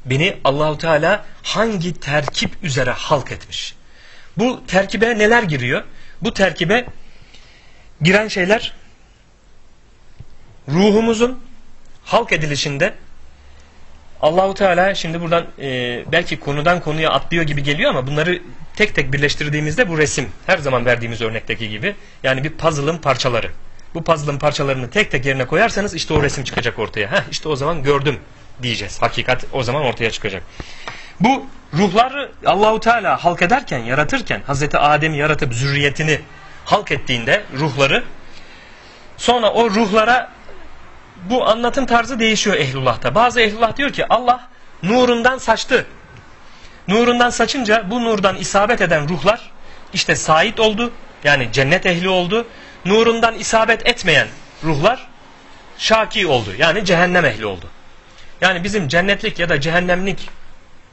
Beni Allahu Teala hangi terkip üzere halk etmiş? Bu terkibe neler giriyor? Bu terkibe giren şeyler ruhumuzun halk edilişinde Allahu Teala şimdi buradan e, belki konudan konuya atlıyor gibi geliyor ama bunları tek tek birleştirdiğimizde bu resim her zaman verdiğimiz örnekteki gibi yani bir puzzle'ın parçaları. Bu puzzle'ın parçalarını tek tek yerine koyarsanız işte o resim çıkacak ortaya. Heh, işte o zaman gördüm diyeceğiz. Hakikat o zaman ortaya çıkacak. Bu ruhları Allahu Teala halk ederken, yaratırken Hazreti Adem'i yaratıp zürriyetini halk ettiğinde ruhları sonra o ruhlara bu anlatım tarzı değişiyor ehlullah'ta. Bazı ehlullah diyor ki Allah nurundan saçtı. Nurundan saçınca bu nurdan isabet eden ruhlar işte sait oldu. Yani cennet ehli oldu. Nurundan isabet etmeyen ruhlar şaki oldu. Yani cehennem ehli oldu. Yani bizim cennetlik ya da cehennemlik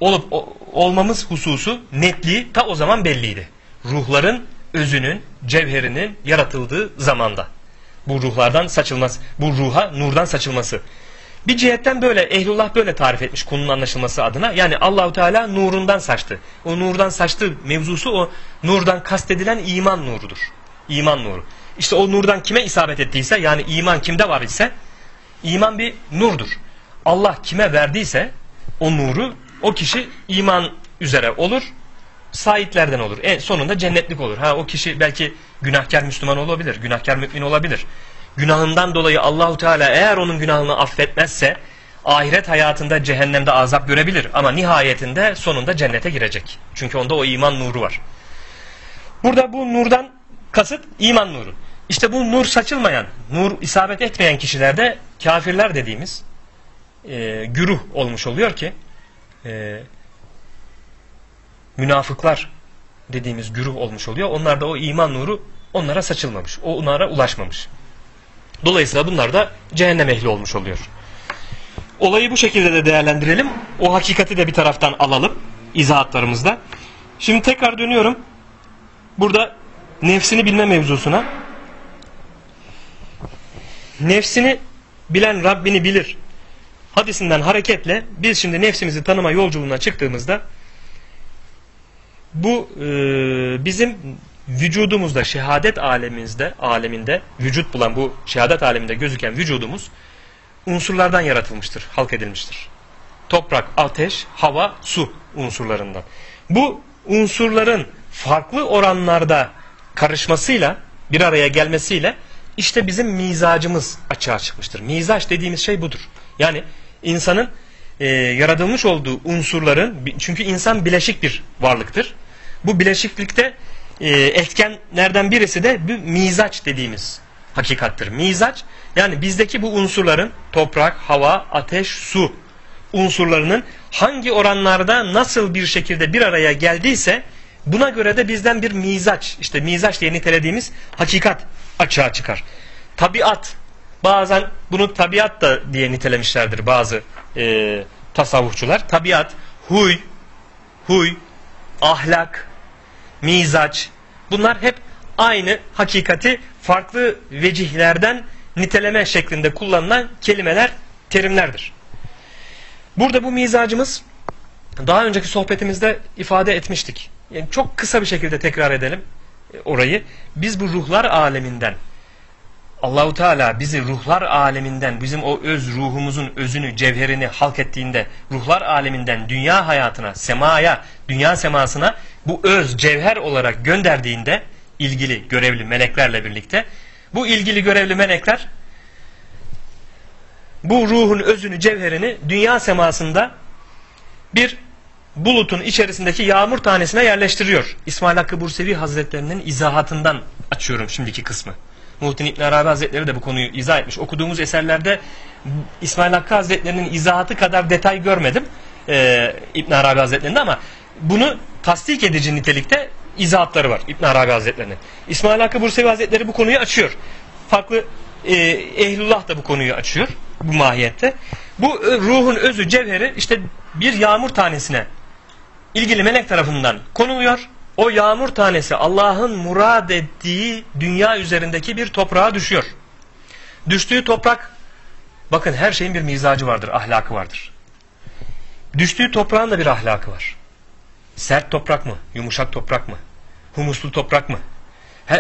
olup olmamız hususu netliği ta o zaman belliydi. Ruhların özünün, cevherinin yaratıldığı zamanda bu ruhlardan saçılması, bu ruha nurdan saçılması. Bir cihetten böyle ehlullah böyle tarif etmiş konunun anlaşılması adına. Yani Allahu Teala nurundan saçtı. O nurdan saçtı mevzusu o nurdan kastedilen iman nurudur. İman nuru. İşte o nurdan kime isabet ettiyse yani iman kimde var ise iman bir nurdur. Allah kime verdiyse o nuru o kişi iman üzere olur. Saitlerden olur. En sonunda cennetlik olur. Ha o kişi belki Günahkar Müslüman olabilir, günahkar mümin olabilir. Günahından dolayı Allahu Teala eğer onun günahını affetmezse ahiret hayatında cehennemde azap görebilir ama nihayetinde sonunda cennete girecek. Çünkü onda o iman nuru var. Burada bu nurdan kasıt iman nuru. İşte bu nur saçılmayan, nur isabet etmeyen kişilerde kafirler dediğimiz e, güruh olmuş oluyor ki e, münafıklar dediğimiz güruh olmuş oluyor. Onlarda o iman nuru onlara saçılmamış. O onlara ulaşmamış. Dolayısıyla bunlar da cehennem ehli olmuş oluyor. Olayı bu şekilde de değerlendirelim. O hakikati de bir taraftan alalım izahatlarımızda. Şimdi tekrar dönüyorum. Burada nefsini bilme mevzusuna. Nefsini bilen Rabbini bilir. Hadisinden hareketle biz şimdi nefsimizi tanıma yolculuğuna çıktığımızda bu e, bizim vücudumuzda şehadet alemimizde aleminde vücut bulan bu şehadet aleminde gözüken vücudumuz unsurlardan yaratılmıştır, halk edilmiştir. Toprak, ateş, hava, su unsurlarından. Bu unsurların farklı oranlarda karışmasıyla, bir araya gelmesiyle işte bizim mizacımız açığa çıkmıştır. Mizaç dediğimiz şey budur. Yani insanın e, yaratılmış olduğu unsurların, çünkü insan bileşik bir varlıktır. Bu bileşiklikte e, etkenlerden birisi de bu mizaç dediğimiz hakikattir. Mizaç yani bizdeki bu unsurların toprak, hava, ateş, su unsurlarının hangi oranlarda nasıl bir şekilde bir araya geldiyse buna göre de bizden bir mizaç işte mizaç diye nitelediğimiz hakikat açığa çıkar. Tabiat bazen bunu tabiat da diye nitelemişlerdir bazı e, tasavvufçular. Tabiat, huy, huy, ahlak, mizaç bunlar hep aynı hakikati farklı vecihlerden niteleme şeklinde kullanılan kelimeler, terimlerdir. Burada bu mizacımız daha önceki sohbetimizde ifade etmiştik. Yani çok kısa bir şekilde tekrar edelim e, orayı. Biz bu ruhlar aleminden Allahu Teala bizi ruhlar aleminden bizim o öz ruhumuzun özünü, cevherini halk ettiğinde ruhlar aleminden dünya hayatına, semaya, dünya semasına bu öz cevher olarak gönderdiğinde ilgili görevli meleklerle birlikte bu ilgili görevli melekler bu ruhun özünü, cevherini dünya semasında bir bulutun içerisindeki yağmur tanesine yerleştiriyor. İsmail Hakkı Bursevi Hazretlerinin izahatından açıyorum şimdiki kısmı. Muhittin İbn Arabi Hazretleri de bu konuyu izah etmiş. Okuduğumuz eserlerde İsmail Hakkı Hazretlerinin izahatı kadar detay görmedim e, İbn Arabi Hazretlerinde ama bunu tasdik edici nitelikte izahatları var İbn Arabi Hazretlerinin. İsmail Hakkı Bursevi Hazretleri bu konuyu açıyor. Farklı e, Ehlullah da bu konuyu açıyor bu mahiyette. Bu e, ruhun özü cevheri işte bir yağmur tanesine ilgili melek tarafından konuluyor. O yağmur tanesi Allah'ın murad ettiği dünya üzerindeki bir toprağa düşüyor. Düştüğü toprak bakın her şeyin bir mizacı vardır, ahlakı vardır. Düştüğü toprağın da bir ahlakı var. Sert toprak mı? Yumuşak toprak mı? Humuslu toprak mı?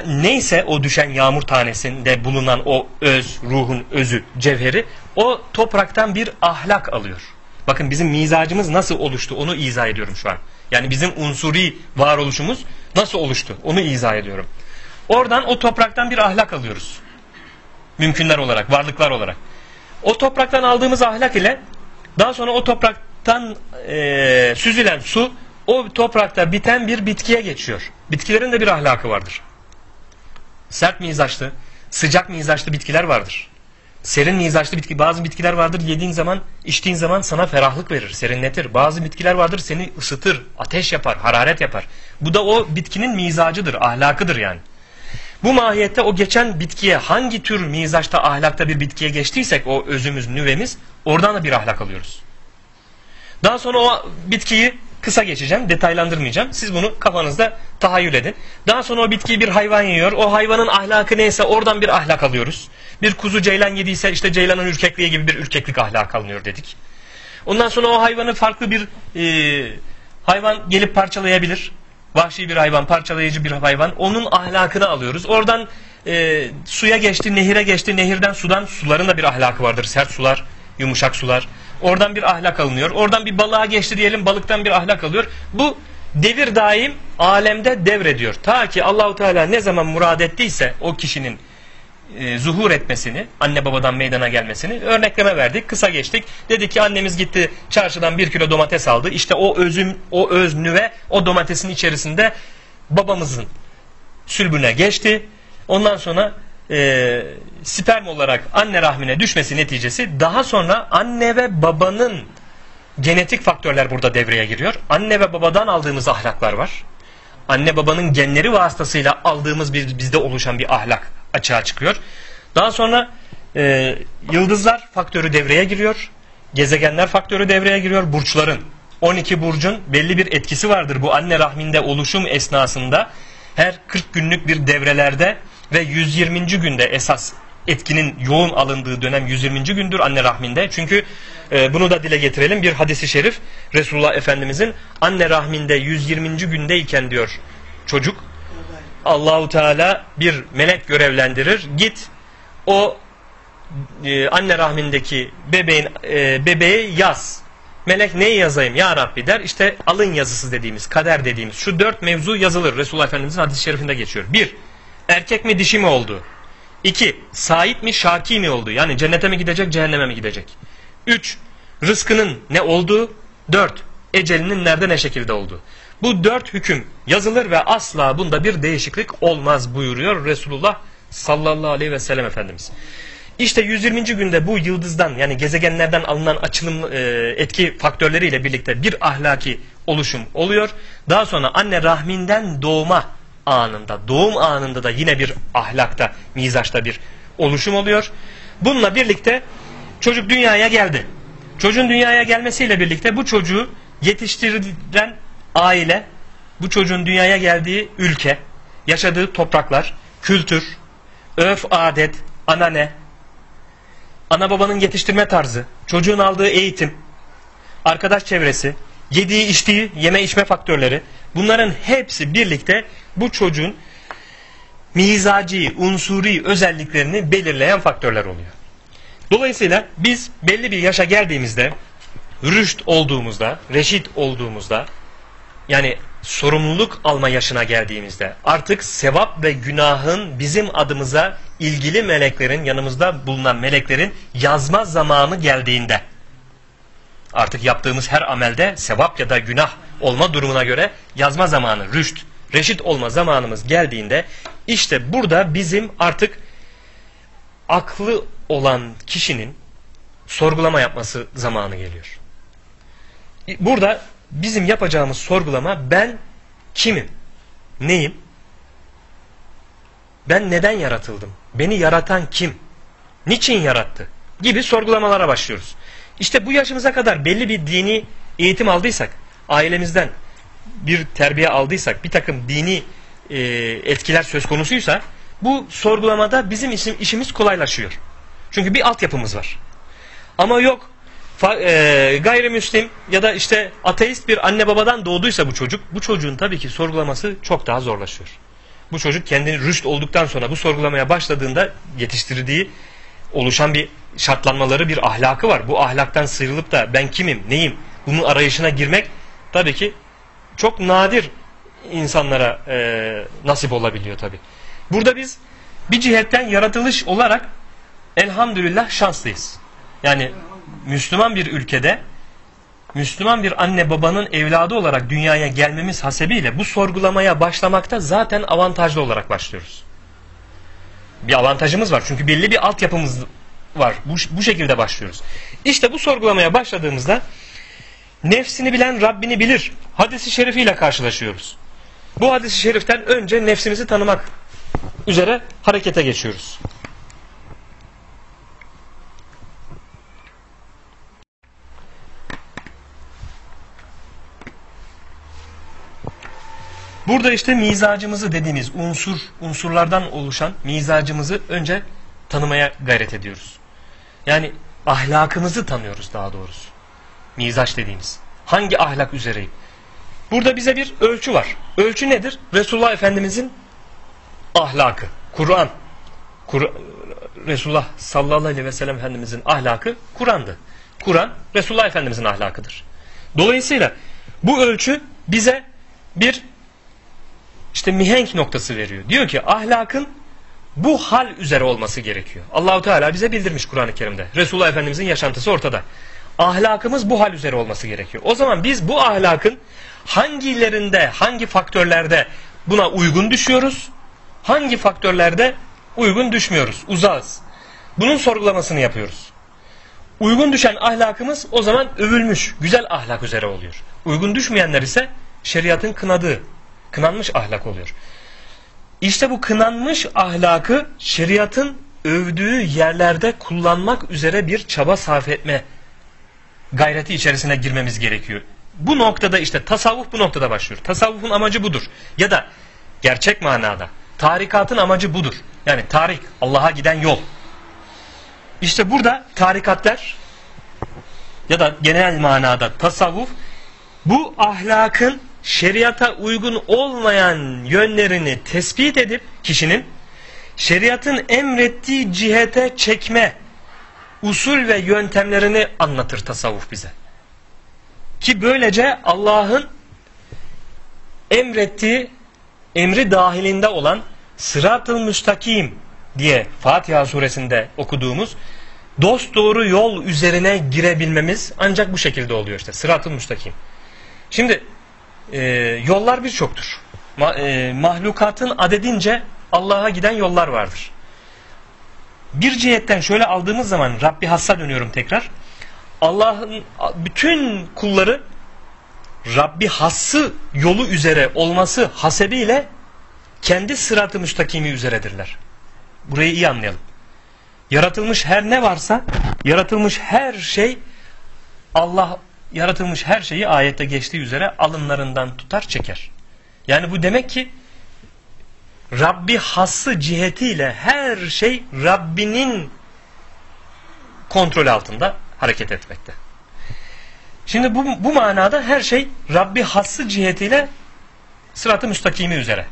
Neyse o düşen yağmur tanesinde bulunan o öz, ruhun özü, cevheri o topraktan bir ahlak alıyor. Bakın bizim mizacımız nasıl oluştu onu izah ediyorum şu an. Yani bizim unsuri varoluşumuz nasıl oluştu onu izah ediyorum. Oradan o topraktan bir ahlak alıyoruz. Mümkünler olarak, varlıklar olarak. O topraktan aldığımız ahlak ile daha sonra o topraktan e, süzülen su o toprakta biten bir bitkiye geçiyor. Bitkilerin de bir ahlakı vardır. Sert mizaçlı, sıcak mizaçlı bitkiler vardır. Serin mizaçlı bitki, bazı bitkiler vardır yediğin zaman, içtiğin zaman sana ferahlık verir, serinletir. Bazı bitkiler vardır seni ısıtır, ateş yapar, hararet yapar. Bu da o bitkinin mizacıdır, ahlakıdır yani. Bu mahiyette o geçen bitkiye hangi tür mizaçta, ahlakta bir bitkiye geçtiysek o özümüz, nüvemiz oradan da bir ahlak alıyoruz. Daha sonra o bitkiyi kısa geçeceğim, detaylandırmayacağım. Siz bunu kafanızda tahayyül edin. Daha sonra o bitkiyi bir hayvan yiyor. O hayvanın ahlakı neyse oradan bir ahlak alıyoruz. Bir kuzu ceylan yediyse işte ceylanın ürkekliği gibi bir ürkeklik ahlak alınıyor dedik. Ondan sonra o hayvanı farklı bir e, hayvan gelip parçalayabilir. Vahşi bir hayvan, parçalayıcı bir hayvan. Onun ahlakını alıyoruz. Oradan e, suya geçti, nehire geçti. Nehirden sudan, suların da bir ahlakı vardır. Sert sular, yumuşak sular. Oradan bir ahlak alınıyor. Oradan bir balığa geçti diyelim, balıktan bir ahlak alıyor. Bu devir daim alemde devrediyor. Ta ki Allahu Teala ne zaman murad ettiyse o kişinin e, zuhur etmesini, anne babadan meydana gelmesini örnekleme verdik. Kısa geçtik. Dedi ki annemiz gitti çarşıdan bir kilo domates aldı. İşte o özüm, o öz nüve o domatesin içerisinde babamızın sülbüne geçti. Ondan sonra e, sperm olarak anne rahmine düşmesi neticesi daha sonra anne ve babanın genetik faktörler burada devreye giriyor. Anne ve babadan aldığımız ahlaklar var. Anne babanın genleri vasıtasıyla aldığımız bir, bizde oluşan bir ahlak açığa çıkıyor. Daha sonra e, yıldızlar faktörü devreye giriyor. Gezegenler faktörü devreye giriyor. Burçların 12 burcun belli bir etkisi vardır bu anne rahminde oluşum esnasında. Her 40 günlük bir devrelerde ve 120. günde esas etkinin yoğun alındığı dönem 120. gündür anne rahminde. Çünkü e, bunu da dile getirelim. Bir hadisi şerif Resulullah Efendimizin anne rahminde 120. gündeyken diyor çocuk Allahu Teala bir melek görevlendirir. Git o e, anne rahmindeki bebeğin e, bebeğe yaz. Melek neyi yazayım ya Rabbi der. İşte alın yazısı dediğimiz, kader dediğimiz şu dört mevzu yazılır. Resulullah Efendimizin hadis-i şerifinde geçiyor. Bir, erkek mi dişi mi oldu? İki, sahip mi şaki mi oldu? Yani cennete mi gidecek, cehenneme mi gidecek? Üç, rızkının ne olduğu? Dört, ecelinin nerede ne şekilde olduğu. Bu dört hüküm yazılır ve asla bunda bir değişiklik olmaz buyuruyor Resulullah sallallahu aleyhi ve sellem Efendimiz. İşte 120. günde bu yıldızdan yani gezegenlerden alınan açılım e, etki faktörleriyle birlikte bir ahlaki oluşum oluyor. Daha sonra anne rahminden doğma anında, doğum anında da yine bir ahlakta, mizaçta bir oluşum oluyor. Bununla birlikte çocuk dünyaya geldi. Çocuğun dünyaya gelmesiyle birlikte bu çocuğu yetiştirilen aile, bu çocuğun dünyaya geldiği ülke, yaşadığı topraklar, kültür, örf, adet, anane, ana babanın yetiştirme tarzı, çocuğun aldığı eğitim, arkadaş çevresi, yediği içtiği yeme içme faktörleri bunların hepsi birlikte bu çocuğun mizaci, unsuri özelliklerini belirleyen faktörler oluyor. Dolayısıyla biz belli bir yaşa geldiğimizde, rüşt olduğumuzda, reşit olduğumuzda, yani sorumluluk alma yaşına geldiğimizde artık sevap ve günahın bizim adımıza ilgili meleklerin yanımızda bulunan meleklerin yazma zamanı geldiğinde artık yaptığımız her amelde sevap ya da günah olma durumuna göre yazma zamanı, rüşt, reşit olma zamanımız geldiğinde işte burada bizim artık aklı olan kişinin sorgulama yapması zamanı geliyor. Burada bizim yapacağımız sorgulama ben kimim? Neyim? Ben neden yaratıldım? Beni yaratan kim? Niçin yarattı? Gibi sorgulamalara başlıyoruz. İşte bu yaşımıza kadar belli bir dini eğitim aldıysak, ailemizden bir terbiye aldıysak, bir takım dini e, etkiler söz konusuysa bu sorgulamada bizim işim, işimiz kolaylaşıyor. Çünkü bir altyapımız var. Ama yok e, gayrimüslim ya da işte ateist bir anne babadan doğduysa bu çocuk, bu çocuğun tabii ki sorgulaması çok daha zorlaşıyor. Bu çocuk kendini rüşt olduktan sonra bu sorgulamaya başladığında yetiştirdiği oluşan bir şartlanmaları bir ahlakı var. Bu ahlaktan sıyrılıp da ben kimim, neyim bunun arayışına girmek tabii ki çok nadir insanlara e, nasip olabiliyor tabii. Burada biz bir cihetten yaratılış olarak elhamdülillah şanslıyız. Yani Müslüman bir ülkede Müslüman bir anne babanın evladı olarak dünyaya gelmemiz hasebiyle bu sorgulamaya başlamakta zaten avantajlı olarak başlıyoruz. Bir avantajımız var çünkü belli bir altyapımız var. Bu, bu şekilde başlıyoruz. İşte bu sorgulamaya başladığımızda nefsini bilen Rabbini bilir hadisi şerifiyle karşılaşıyoruz. Bu hadisi şeriften önce nefsimizi tanımak üzere harekete geçiyoruz. Burada işte mizacımızı dediğimiz unsur, unsurlardan oluşan mizacımızı önce tanımaya gayret ediyoruz. Yani ahlakımızı tanıyoruz daha doğrusu. Mizaç dediğimiz. Hangi ahlak üzereyim? Burada bize bir ölçü var. Ölçü nedir? Resulullah Efendimizin ahlakı. Kur'an. Kur Resulullah sallallahu aleyhi ve sellem Efendimizin ahlakı Kur'an'dı. Kur'an Resulullah Efendimizin ahlakıdır. Dolayısıyla bu ölçü bize bir işte mihenk noktası veriyor. Diyor ki ahlakın bu hal üzere olması gerekiyor. Allahu Teala bize bildirmiş Kur'an-ı Kerim'de. Resulullah Efendimizin yaşantısı ortada. Ahlakımız bu hal üzere olması gerekiyor. O zaman biz bu ahlakın hangilerinde, hangi faktörlerde buna uygun düşüyoruz? hangi faktörlerde uygun düşmüyoruz, uzağız. Bunun sorgulamasını yapıyoruz. Uygun düşen ahlakımız o zaman övülmüş, güzel ahlak üzere oluyor. Uygun düşmeyenler ise şeriatın kınadığı, kınanmış ahlak oluyor. İşte bu kınanmış ahlakı şeriatın övdüğü yerlerde kullanmak üzere bir çaba sarf etme gayreti içerisine girmemiz gerekiyor. Bu noktada işte tasavvuf bu noktada başlıyor. Tasavvufun amacı budur. Ya da gerçek manada tarikatın amacı budur. Yani tarik Allah'a giden yol. İşte burada tarikatlar ya da genel manada tasavvuf bu ahlakın şeriata uygun olmayan yönlerini tespit edip kişinin şeriatın emrettiği cihete çekme usul ve yöntemlerini anlatır tasavvuf bize. Ki böylece Allah'ın emrettiği emri dahilinde olan sırat-ı müstakim diye Fatiha suresinde okuduğumuz dost doğru yol üzerine girebilmemiz ancak bu şekilde oluyor işte sırat-ı müstakim. Şimdi e, yollar birçoktur. Ma, e, mahlukatın adedince Allah'a giden yollar vardır. Bir cihetten şöyle aldığımız zaman Rabbi Hass'a dönüyorum tekrar. Allah'ın bütün kulları Rabbi Hass'ı yolu üzere olması hasebiyle kendi sıratı müstakimi üzeredirler. Burayı iyi anlayalım. Yaratılmış her ne varsa, yaratılmış her şey Allah yaratılmış her şeyi ayette geçtiği üzere alınlarından tutar çeker. Yani bu demek ki Rabbi hası cihetiyle her şey Rabbinin kontrol altında hareket etmekte. Şimdi bu, bu manada her şey Rabbi hası cihetiyle sıratı müstakimi üzere.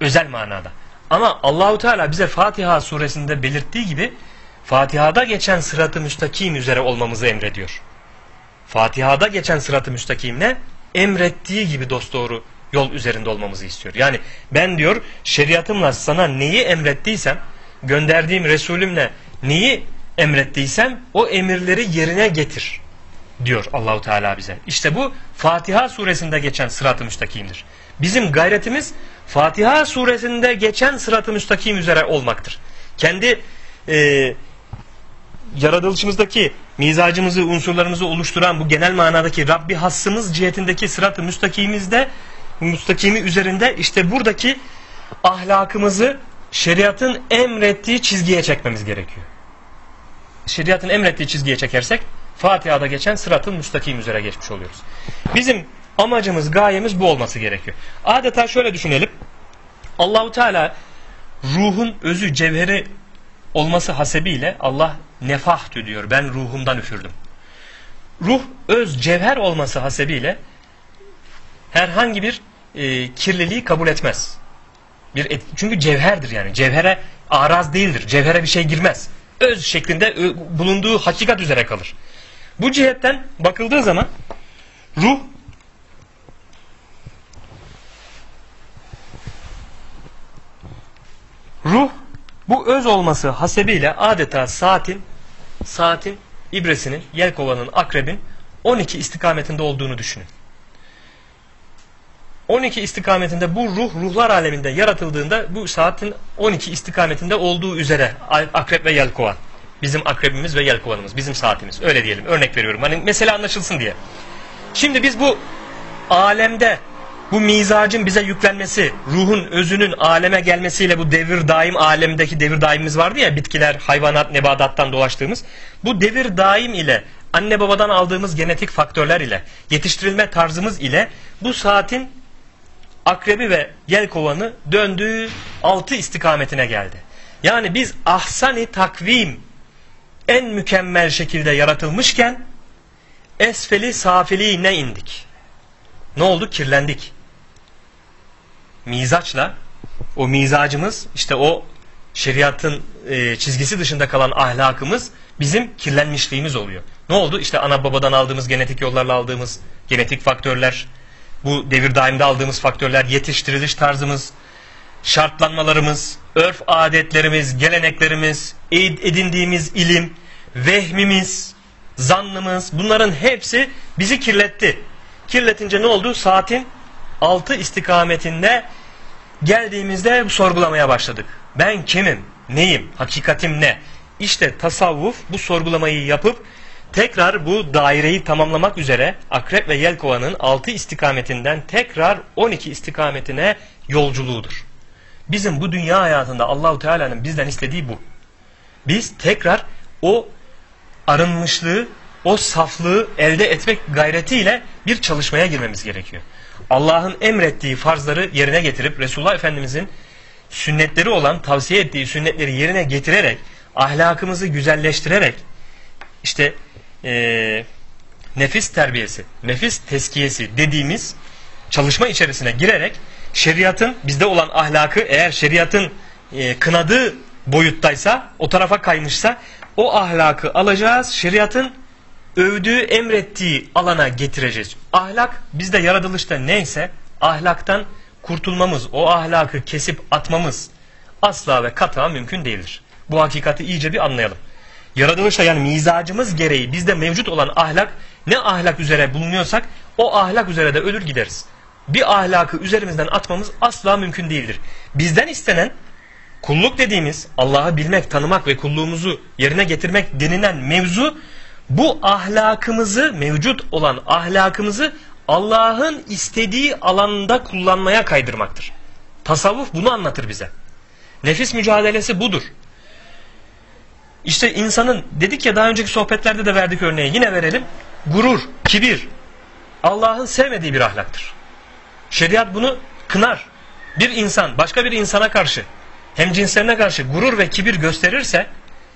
Özel manada. Ama Allahu Teala bize Fatiha suresinde belirttiği gibi Fatiha'da geçen sıratı müstakim üzere olmamızı emrediyor. Fatiha'da geçen sıratı müstakim ne? Emrettiği gibi dosdoğru yol üzerinde olmamızı istiyor. Yani ben diyor şeriatımla sana neyi emrettiysem, gönderdiğim Resulümle neyi emrettiysem o emirleri yerine getir diyor Allahu Teala bize. İşte bu Fatiha suresinde geçen sırat-ı müstakimdir. Bizim gayretimiz Fatiha suresinde geçen sırat-ı müstakim üzere olmaktır. Kendi e, yaratılışımızdaki mizacımızı, unsurlarımızı oluşturan bu genel manadaki Rabbi hassımız cihetindeki sırat-ı müstakimizde müstakimi üzerinde işte buradaki ahlakımızı şeriatın emrettiği çizgiye çekmemiz gerekiyor. Şeriatın emrettiği çizgiye çekersek Fatiha'da geçen sıratın müstakim üzere geçmiş oluyoruz. Bizim amacımız, gayemiz bu olması gerekiyor. Adeta şöyle düşünelim. Allahu Teala ruhun özü, cevheri olması hasebiyle Allah nefahtü diyor. Ben ruhumdan üfürdüm. Ruh öz cevher olması hasebiyle herhangi bir e, kirliliği kabul etmez. Bir et, çünkü cevherdir yani. Cevhere araz değildir. Cevhere bir şey girmez. Öz şeklinde bulunduğu hakikat üzere kalır. Bu cihetten bakıldığı zaman ruh ruh bu öz olması hasebiyle adeta saatin saatin ibresinin, yelkovanın, akrebin 12 istikametinde olduğunu düşünün. 12 istikametinde bu ruh ruhlar aleminde yaratıldığında bu saatin 12 istikametinde olduğu üzere akrep ve yelkovan. Bizim akrebimiz ve yelkovanımız, bizim saatimiz. Öyle diyelim. Örnek veriyorum. Hani mesele anlaşılsın diye. Şimdi biz bu alemde bu mizacın bize yüklenmesi, ruhun özünün aleme gelmesiyle bu devir daim alemdeki devir daimimiz vardı ya bitkiler, hayvanat, nebadattan dolaştığımız. Bu devir daim ile anne babadan aldığımız genetik faktörler ile yetiştirilme tarzımız ile bu saatin akrebi ve yelkovanı döndüğü altı istikametine geldi. Yani biz ahsani takvim en mükemmel şekilde yaratılmışken esfeli safiliğine indik. Ne oldu? Kirlendik. Mizaçla o mizacımız işte o şeriatın e, çizgisi dışında kalan ahlakımız bizim kirlenmişliğimiz oluyor. Ne oldu? İşte ana babadan aldığımız genetik yollarla aldığımız genetik faktörler, bu devir daimde aldığımız faktörler, yetiştiriliş tarzımız, şartlanmalarımız, örf adetlerimiz, geleneklerimiz, edindiğimiz ilim, vehmimiz, zannımız bunların hepsi bizi kirletti. Kirletince ne oldu? Saatin altı istikametinde Geldiğimizde sorgulamaya başladık. Ben kimim? Neyim? Hakikatim ne? İşte tasavvuf bu sorgulamayı yapıp tekrar bu daireyi tamamlamak üzere Akrep ve Yelkova'nın 6 istikametinden tekrar 12 istikametine yolculuğudur. Bizim bu dünya hayatında Allahu Teala'nın bizden istediği bu. Biz tekrar o arınmışlığı, o saflığı elde etmek gayretiyle bir çalışmaya girmemiz gerekiyor. Allah'ın emrettiği farzları yerine getirip Resulullah Efendimizin sünnetleri olan tavsiye ettiği sünnetleri yerine getirerek ahlakımızı güzelleştirerek işte e, nefis terbiyesi, nefis teskiyesi dediğimiz çalışma içerisine girerek şeriatın bizde olan ahlakı eğer şeriatın e, kınadığı boyuttaysa o tarafa kaymışsa o ahlakı alacağız şeriatın övdüğü emrettiği alana getireceğiz. Ahlak bizde yaratılışta neyse ahlaktan kurtulmamız o ahlakı kesip atmamız asla ve kata mümkün değildir. Bu hakikati iyice bir anlayalım. Yaratılışta yani mizacımız gereği bizde mevcut olan ahlak ne ahlak üzere bulunuyorsak o ahlak üzere de ölür gideriz. Bir ahlakı üzerimizden atmamız asla mümkün değildir. Bizden istenen kulluk dediğimiz Allah'ı bilmek, tanımak ve kulluğumuzu yerine getirmek denilen mevzu bu ahlakımızı mevcut olan ahlakımızı Allah'ın istediği alanda kullanmaya kaydırmaktır. Tasavvuf bunu anlatır bize. Nefis mücadelesi budur. İşte insanın dedik ya daha önceki sohbetlerde de verdik örneği yine verelim. Gurur, kibir Allah'ın sevmediği bir ahlaktır. Şeriat bunu kınar. Bir insan başka bir insana karşı hem cinslerine karşı gurur ve kibir gösterirse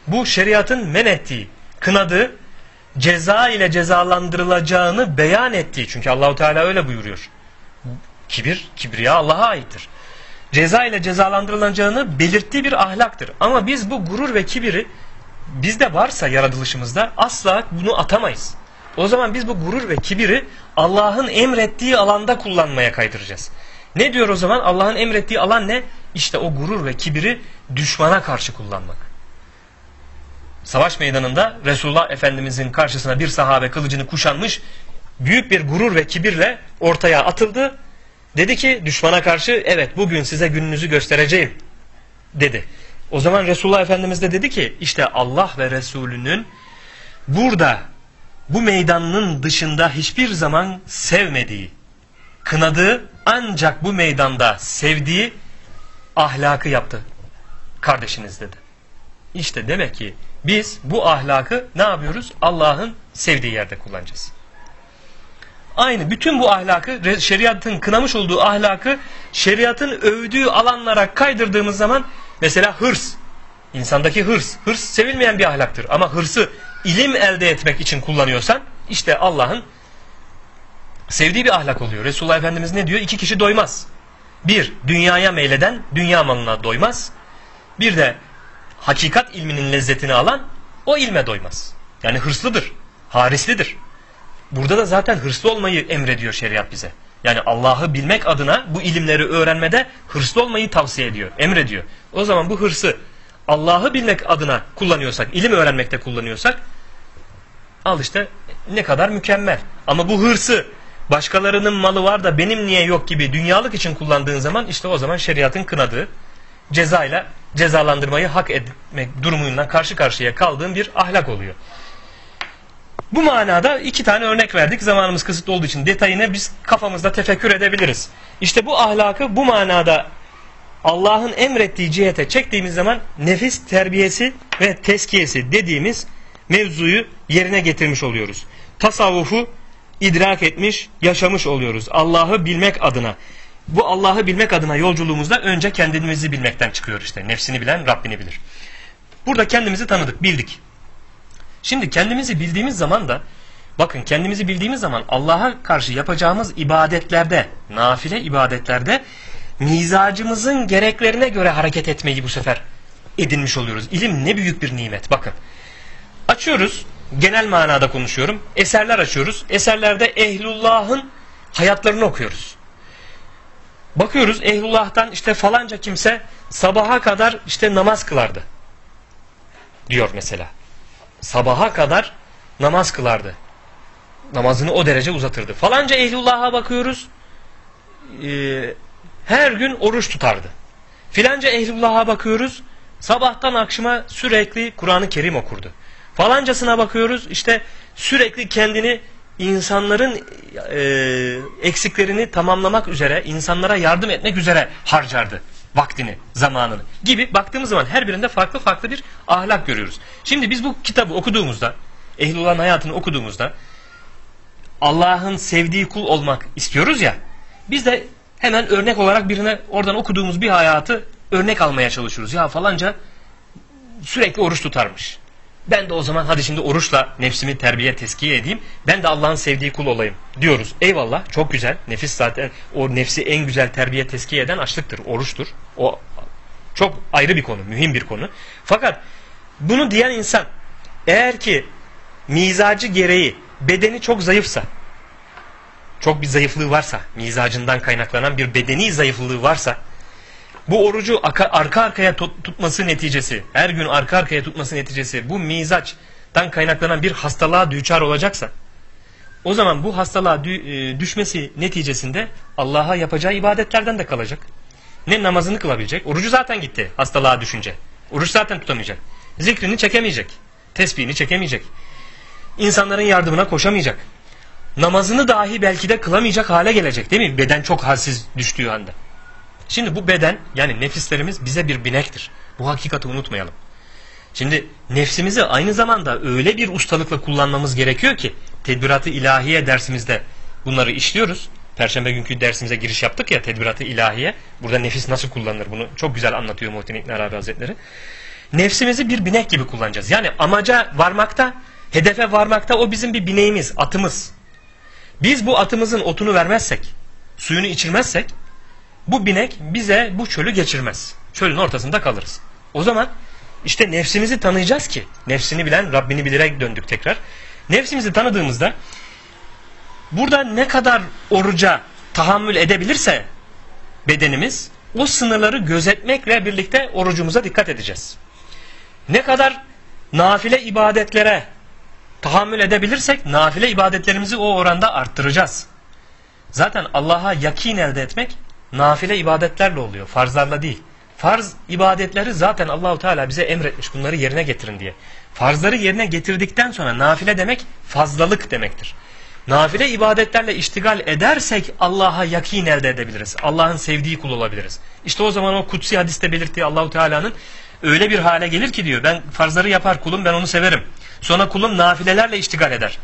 bu şeriatın men ettiği, kınadığı, ceza ile cezalandırılacağını beyan ettiği. Çünkü Allahu Teala öyle buyuruyor. Kibir, kibriya Allah'a aittir. Ceza ile cezalandırılacağını belirttiği bir ahlaktır. Ama biz bu gurur ve kibiri bizde varsa yaratılışımızda asla bunu atamayız. O zaman biz bu gurur ve kibiri Allah'ın emrettiği alanda kullanmaya kaydıracağız. Ne diyor o zaman? Allah'ın emrettiği alan ne? İşte o gurur ve kibiri düşmana karşı kullanmak. Savaş meydanında Resulullah Efendimizin karşısına bir sahabe kılıcını kuşanmış, büyük bir gurur ve kibirle ortaya atıldı. Dedi ki düşmana karşı evet bugün size gününüzü göstereceğim dedi. O zaman Resulullah Efendimiz de dedi ki işte Allah ve Resulünün burada bu meydanın dışında hiçbir zaman sevmediği, kınadığı ancak bu meydanda sevdiği ahlakı yaptı kardeşiniz dedi. İşte demek ki biz bu ahlakı ne yapıyoruz? Allah'ın sevdiği yerde kullanacağız. Aynı bütün bu ahlakı şeriatın kınamış olduğu ahlakı şeriatın övdüğü alanlara kaydırdığımız zaman mesela hırs insandaki hırs hırs sevilmeyen bir ahlaktır ama hırsı ilim elde etmek için kullanıyorsan işte Allah'ın sevdiği bir ahlak oluyor. Resulullah Efendimiz ne diyor? İki kişi doymaz. Bir, dünyaya meyleden dünya malına doymaz. Bir de hakikat ilminin lezzetini alan o ilme doymaz. Yani hırslıdır, harislidir. Burada da zaten hırslı olmayı emrediyor şeriat bize. Yani Allah'ı bilmek adına bu ilimleri öğrenmede hırslı olmayı tavsiye ediyor, emrediyor. O zaman bu hırsı Allah'ı bilmek adına kullanıyorsak, ilim öğrenmekte kullanıyorsak al işte ne kadar mükemmel. Ama bu hırsı başkalarının malı var da benim niye yok gibi dünyalık için kullandığın zaman işte o zaman şeriatın kınadığı cezayla cezalandırmayı hak etmek durumundan karşı karşıya kaldığın bir ahlak oluyor. Bu manada iki tane örnek verdik. Zamanımız kısıtlı olduğu için detayını biz kafamızda tefekkür edebiliriz. İşte bu ahlakı bu manada Allah'ın emrettiği cihete çektiğimiz zaman nefis terbiyesi ve teskiyesi dediğimiz mevzuyu yerine getirmiş oluyoruz. Tasavvufu idrak etmiş, yaşamış oluyoruz. Allah'ı bilmek adına. Bu Allah'ı bilmek adına yolculuğumuzda önce kendimizi bilmekten çıkıyor işte. Nefsini bilen Rabbini bilir. Burada kendimizi tanıdık, bildik. Şimdi kendimizi bildiğimiz zaman da bakın kendimizi bildiğimiz zaman Allah'a karşı yapacağımız ibadetlerde, nafile ibadetlerde mizacımızın gereklerine göre hareket etmeyi bu sefer edinmiş oluyoruz. İlim ne büyük bir nimet bakın. Açıyoruz, genel manada konuşuyorum. Eserler açıyoruz. Eserlerde ehlullahın hayatlarını okuyoruz. Bakıyoruz ehlullah'tan işte falanca kimse sabaha kadar işte namaz kılardı. Diyor mesela. Sabaha kadar namaz kılardı. Namazını o derece uzatırdı. Falanca ehlullah'a bakıyoruz. Ee, her gün oruç tutardı. Filanca ehlullah'a bakıyoruz sabahtan akşama sürekli Kur'an-ı Kerim okurdu. Falancasına bakıyoruz işte sürekli kendini insanların e, eksiklerini tamamlamak üzere, insanlara yardım etmek üzere harcardı vaktini, zamanını gibi baktığımız zaman her birinde farklı farklı bir ahlak görüyoruz. Şimdi biz bu kitabı okuduğumuzda, Ehlullah'ın hayatını okuduğumuzda Allah'ın sevdiği kul olmak istiyoruz ya, biz de hemen örnek olarak birine oradan okuduğumuz bir hayatı örnek almaya çalışıyoruz. Ya falanca sürekli oruç tutarmış. Ben de o zaman hadi şimdi oruçla nefsimi terbiye teskiye edeyim. Ben de Allah'ın sevdiği kul olayım diyoruz. Eyvallah çok güzel. Nefis zaten o nefsi en güzel terbiye teskiye eden açlıktır, oruçtur. O çok ayrı bir konu, mühim bir konu. Fakat bunu diyen insan eğer ki mizacı gereği bedeni çok zayıfsa, çok bir zayıflığı varsa, mizacından kaynaklanan bir bedeni zayıflığı varsa bu orucu arka arkaya tutması neticesi, her gün arka arkaya tutması neticesi bu mizaçtan kaynaklanan bir hastalığa düçar olacaksa, o zaman bu hastalığa e, düşmesi neticesinde Allah'a yapacağı ibadetlerden de kalacak. Ne namazını kılabilecek, orucu zaten gitti hastalığa düşünce. Oruç zaten tutamayacak. Zikrini çekemeyecek, tesbihini çekemeyecek. İnsanların yardımına koşamayacak. Namazını dahi belki de kılamayacak hale gelecek değil mi? Beden çok halsiz düştüğü anda. Şimdi bu beden yani nefislerimiz bize bir binektir. Bu hakikati unutmayalım. Şimdi nefsimizi aynı zamanda öyle bir ustalıkla kullanmamız gerekiyor ki tedbiratı ilahiye dersimizde bunları işliyoruz. Perşembe günkü dersimize giriş yaptık ya tedbiratı ilahiye. Burada nefis nasıl kullanılır bunu çok güzel anlatıyor Muhittin İbn Arabi Hazretleri. Nefsimizi bir binek gibi kullanacağız. Yani amaca varmakta, hedefe varmakta o bizim bir bineğimiz, atımız. Biz bu atımızın otunu vermezsek, suyunu içirmezsek bu binek bize bu çölü geçirmez. Çölün ortasında kalırız. O zaman işte nefsimizi tanıyacağız ki nefsini bilen Rabbini bilerek döndük tekrar. Nefsimizi tanıdığımızda burada ne kadar oruca tahammül edebilirse bedenimiz o sınırları gözetmekle birlikte orucumuza dikkat edeceğiz. Ne kadar nafile ibadetlere tahammül edebilirsek nafile ibadetlerimizi o oranda arttıracağız. Zaten Allah'a yakin elde etmek nafile ibadetlerle oluyor. Farzlarla değil. Farz ibadetleri zaten Allahu Teala bize emretmiş bunları yerine getirin diye. Farzları yerine getirdikten sonra nafile demek fazlalık demektir. Nafile ibadetlerle iştigal edersek Allah'a yakin elde edebiliriz. Allah'ın sevdiği kul olabiliriz. İşte o zaman o kutsi hadiste belirttiği Allahu Teala'nın öyle bir hale gelir ki diyor ben farzları yapar kulum ben onu severim. Sonra kulum nafilelerle iştigal eder.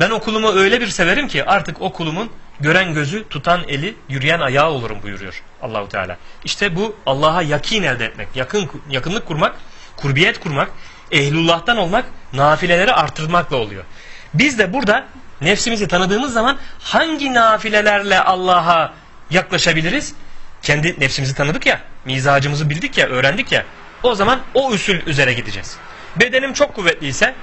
Ben o kulumu öyle bir severim ki artık o kulumun gören gözü, tutan eli, yürüyen ayağı olurum buyuruyor Allahu Teala. İşte bu Allah'a yakin elde etmek, yakın yakınlık kurmak, kurbiyet kurmak, ehlullah'tan olmak, nafileleri artırmakla oluyor. Biz de burada nefsimizi tanıdığımız zaman hangi nafilelerle Allah'a yaklaşabiliriz? Kendi nefsimizi tanıdık ya, mizacımızı bildik ya, öğrendik ya. O zaman o usul üzere gideceğiz. Bedenim çok kuvvetliyse,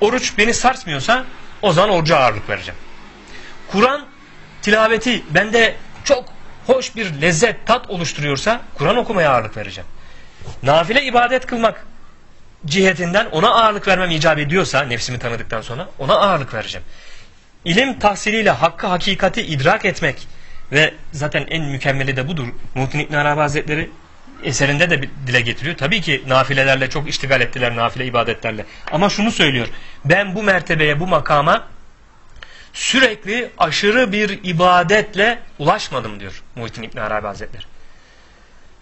oruç beni sarsmıyorsa o zaman oruca ağırlık vereceğim. Kur'an tilaveti bende çok hoş bir lezzet, tat oluşturuyorsa Kur'an okumaya ağırlık vereceğim. Nafile ibadet kılmak cihetinden ona ağırlık vermem icap ediyorsa nefsimi tanıdıktan sonra ona ağırlık vereceğim. İlim tahsiliyle hakkı hakikati idrak etmek ve zaten en mükemmeli de budur. Muhittin İbn Arabi Hazretleri eserinde de dile getiriyor. Tabii ki nafilelerle çok iştigal ettiler nafile ibadetlerle. Ama şunu söylüyor. Ben bu mertebeye, bu makama sürekli aşırı bir ibadetle ulaşmadım diyor Muhittin İbn Arabi Hazretleri.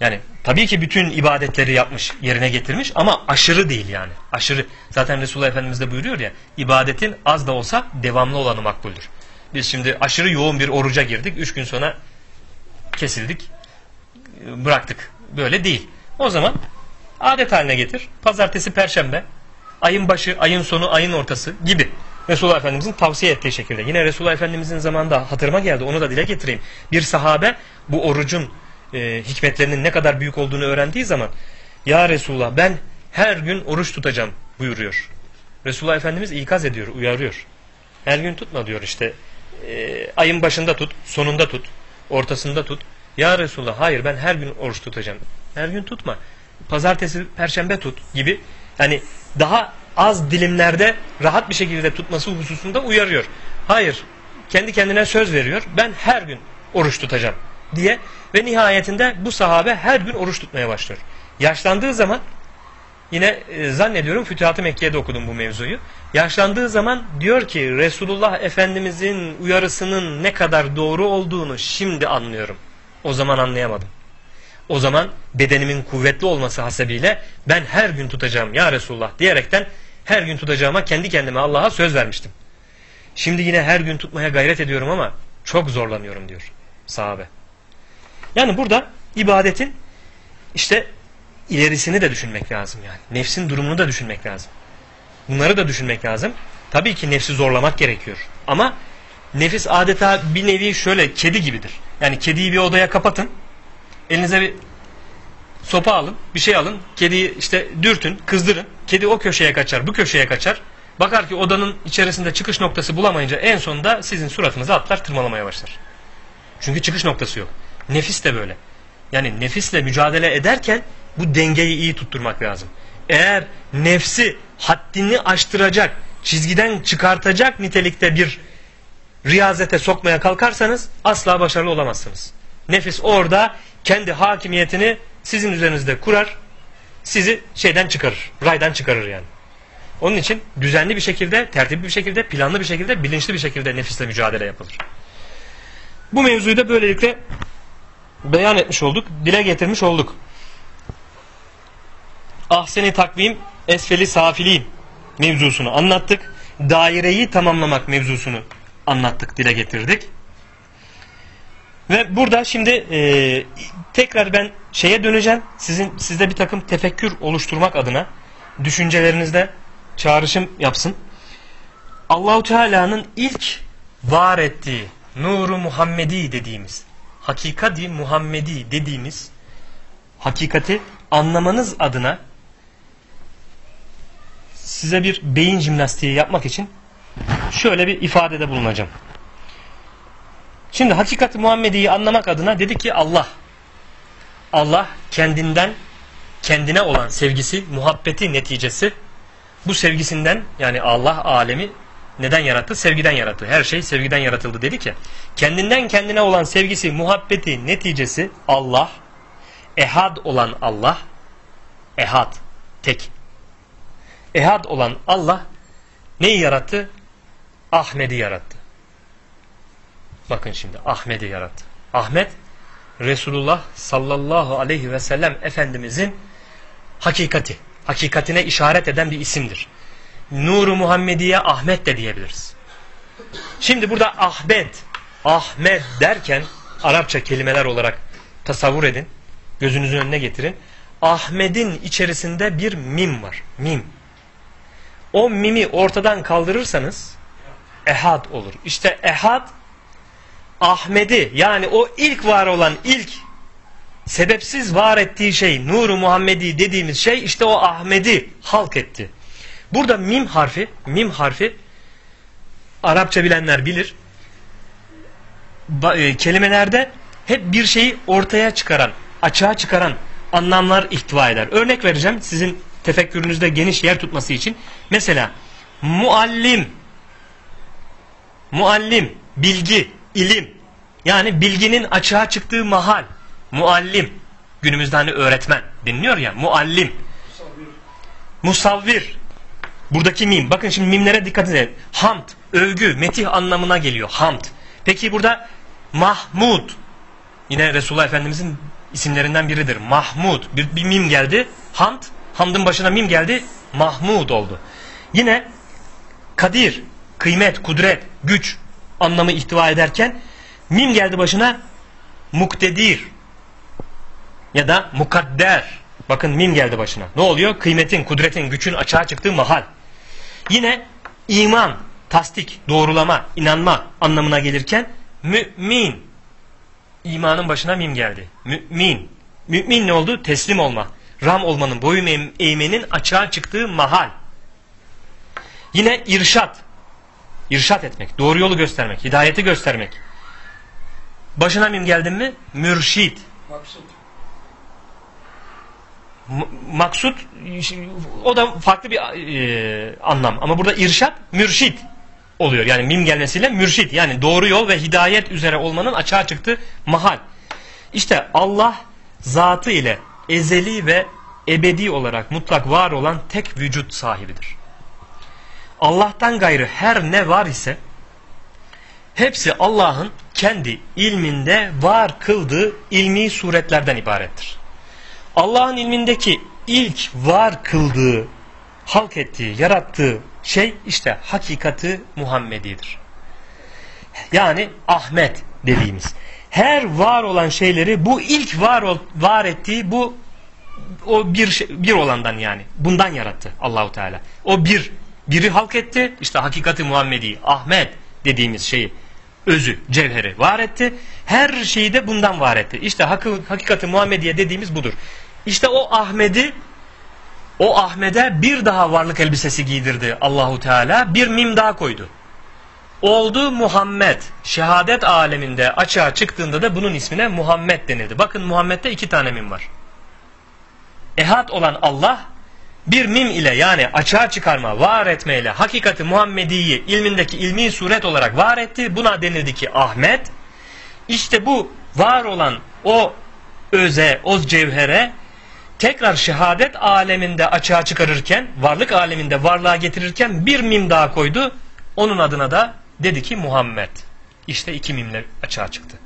Yani tabii ki bütün ibadetleri yapmış, yerine getirmiş ama aşırı değil yani. Aşırı. Zaten Resulullah Efendimiz de buyuruyor ya, ibadetin az da olsa devamlı olanı makbuldür. Biz şimdi aşırı yoğun bir oruca girdik, üç gün sonra kesildik, bıraktık. Böyle değil. O zaman adet haline getir. Pazartesi, perşembe, ayın başı, ayın sonu, ayın ortası gibi. Resulullah Efendimizin tavsiye ettiği şekilde. Yine Resulullah Efendimizin zamanında hatırıma geldi onu da dile getireyim. Bir sahabe bu orucun e, hikmetlerinin ne kadar büyük olduğunu öğrendiği zaman Ya Resulullah ben her gün oruç tutacağım buyuruyor. Resulullah Efendimiz ikaz ediyor, uyarıyor. Her gün tutma diyor işte. E, ayın başında tut, sonunda tut, ortasında tut. Ya Resulullah hayır ben her gün oruç tutacağım. Her gün tutma. Pazartesi, perşembe tut gibi. Yani daha az dilimlerde rahat bir şekilde tutması hususunda uyarıyor. Hayır, kendi kendine söz veriyor. Ben her gün oruç tutacağım. diye ve nihayetinde bu sahabe her gün oruç tutmaya başlıyor. Yaşlandığı zaman yine e, zannediyorum Fütuhat-ı Mekke'de okudum bu mevzuyu. Yaşlandığı zaman diyor ki Resulullah Efendimizin uyarısının ne kadar doğru olduğunu şimdi anlıyorum. O zaman anlayamadım. O zaman bedenimin kuvvetli olması hasebiyle ben her gün tutacağım ya Resulullah diyerekten her gün tutacağıma kendi kendime Allah'a söz vermiştim. Şimdi yine her gün tutmaya gayret ediyorum ama çok zorlanıyorum diyor sahabe. Yani burada ibadetin işte ilerisini de düşünmek lazım yani. Nefsin durumunu da düşünmek lazım. Bunları da düşünmek lazım. Tabii ki nefsi zorlamak gerekiyor. Ama nefis adeta bir nevi şöyle kedi gibidir. Yani kediyi bir odaya kapatın. Elinize bir sopa alın, bir şey alın. Kediyi işte dürtün, kızdırın. Kedi o köşeye kaçar, bu köşeye kaçar. Bakar ki odanın içerisinde çıkış noktası bulamayınca en sonunda sizin suratınıza atlar tırmalamaya başlar. Çünkü çıkış noktası yok. Nefis de böyle. Yani nefisle mücadele ederken bu dengeyi iyi tutturmak lazım. Eğer nefsi haddini aştıracak, çizgiden çıkartacak nitelikte bir riyazete sokmaya kalkarsanız asla başarılı olamazsınız. Nefis orada kendi hakimiyetini sizin üzerinizde kurar, sizi şeyden çıkarır, raydan çıkarır yani. Onun için düzenli bir şekilde, tertipli bir şekilde, planlı bir şekilde, bilinçli bir şekilde nefisle mücadele yapılır. Bu mevzuyu da böylelikle beyan etmiş olduk, dile getirmiş olduk. Ahseni takvim, esfeli safiliğin mevzusunu anlattık. Daireyi tamamlamak mevzusunu anlattık, dile getirdik. Ve burada şimdi e, tekrar ben şeye döneceğim. Sizin sizde bir takım tefekkür oluşturmak adına düşüncelerinizde çağrışım yapsın. Allahu Teala'nın ilk var ettiği nuru Muhammedi dediğimiz, hakikati Muhammedi dediğimiz hakikati anlamanız adına size bir beyin jimnastiği yapmak için şöyle bir ifadede bulunacağım. Şimdi hakikati Muhammedi'yi anlamak adına dedi ki Allah. Allah kendinden kendine olan sevgisi, muhabbeti neticesi bu sevgisinden yani Allah alemi neden yarattı? Sevgiden yarattı. Her şey sevgiden yaratıldı dedi ki kendinden kendine olan sevgisi, muhabbeti neticesi Allah ehad olan Allah ehad tek ehad olan Allah neyi yarattı? Ahmet'i yarattı. Bakın şimdi Ahmet'i yarattı. Ahmet Resulullah sallallahu aleyhi ve sellem Efendimizin hakikati, hakikatine işaret eden bir isimdir. Nuru Muhammediye Ahmet de diyebiliriz. Şimdi burada Ahmet, Ahmet derken Arapça kelimeler olarak tasavvur edin. Gözünüzün önüne getirin. Ahmet'in içerisinde bir mim var. Mim. O mimi ortadan kaldırırsanız ehad olur. İşte ehad Ahmet'i yani o ilk var olan ilk sebepsiz var ettiği şey Nuru Muhammedi dediğimiz şey işte o Ahmet'i halk etti. Burada mim harfi, mim harfi Arapça bilenler bilir. E, kelimelerde hep bir şeyi ortaya çıkaran, açığa çıkaran anlamlar ihtiva eder. Örnek vereceğim sizin tefekkürünüzde geniş yer tutması için. Mesela muallim, muallim, bilgi, ilim. Yani bilginin açığa çıktığı mahal. Muallim. Günümüzde hani öğretmen deniliyor ya. Muallim. Musavvir. Buradaki mim. Bakın şimdi mimlere dikkat edin. Hamd, övgü, metih anlamına geliyor. Hamd. Peki burada Mahmud. Yine Resulullah Efendimizin isimlerinden biridir. Mahmud. Bir, bir mim geldi. Hamd. Hamdın başına mim geldi. Mahmud oldu. Yine Kadir, kıymet, kudret, güç anlamı ihtiva ederken mim geldi başına muktedir ya da mukadder. Bakın mim geldi başına. Ne oluyor? Kıymetin, kudretin, gücün açığa çıktığı mahal. Yine iman, tasdik, doğrulama, inanma anlamına gelirken mümin. İmanın başına mim geldi. Mümin. Mümin ne oldu? Teslim olma. Ram olmanın, boyun eğmenin açığa çıktığı mahal. Yine irşat. İrşat etmek, doğru yolu göstermek, hidayeti göstermek. Başına mim geldin mi? Mürşit. Maksut. Maksut o da farklı bir e, anlam. Ama burada irşat, mürşit oluyor. Yani mim gelmesiyle mürşit yani doğru yol ve hidayet üzere olmanın açığa çıktığı mahal. İşte Allah zatı ile ezeli ve ebedi olarak mutlak var olan tek vücut sahibidir. Allah'tan gayrı her ne var ise hepsi Allah'ın kendi ilminde var kıldığı ilmi suretlerden ibarettir. Allah'ın ilmindeki ilk var kıldığı, halk ettiği, yarattığı şey işte hakikati Muhammedidir. Yani Ahmet dediğimiz. Her var olan şeyleri bu ilk var ol, var ettiği bu o bir şey, bir olandan yani. Bundan yarattı Allahu Teala. O bir biri halk etti. İşte hakikati Muhammedi, Ahmet dediğimiz şeyi özü, cevheri var etti. Her şeyi de bundan var etti. İşte hakikati Muhammediye dediğimiz budur. İşte o Ahmet'i o Ahmet'e bir daha varlık elbisesi giydirdi Allahu Teala. Bir mim daha koydu. Oldu Muhammed. Şehadet aleminde açığa çıktığında da bunun ismine Muhammed denildi. Bakın Muhammed'de iki tane mim var. Ehad olan Allah bir mim ile yani açığa çıkarma, var etmeyle hakikati Muhammedi'yi ilmindeki ilmi suret olarak var etti. Buna denildi ki Ahmet. İşte bu var olan o öze, o cevhere tekrar şehadet aleminde açığa çıkarırken, varlık aleminde varlığa getirirken bir mim daha koydu. Onun adına da dedi ki Muhammed. İşte iki mimle açığa çıktı.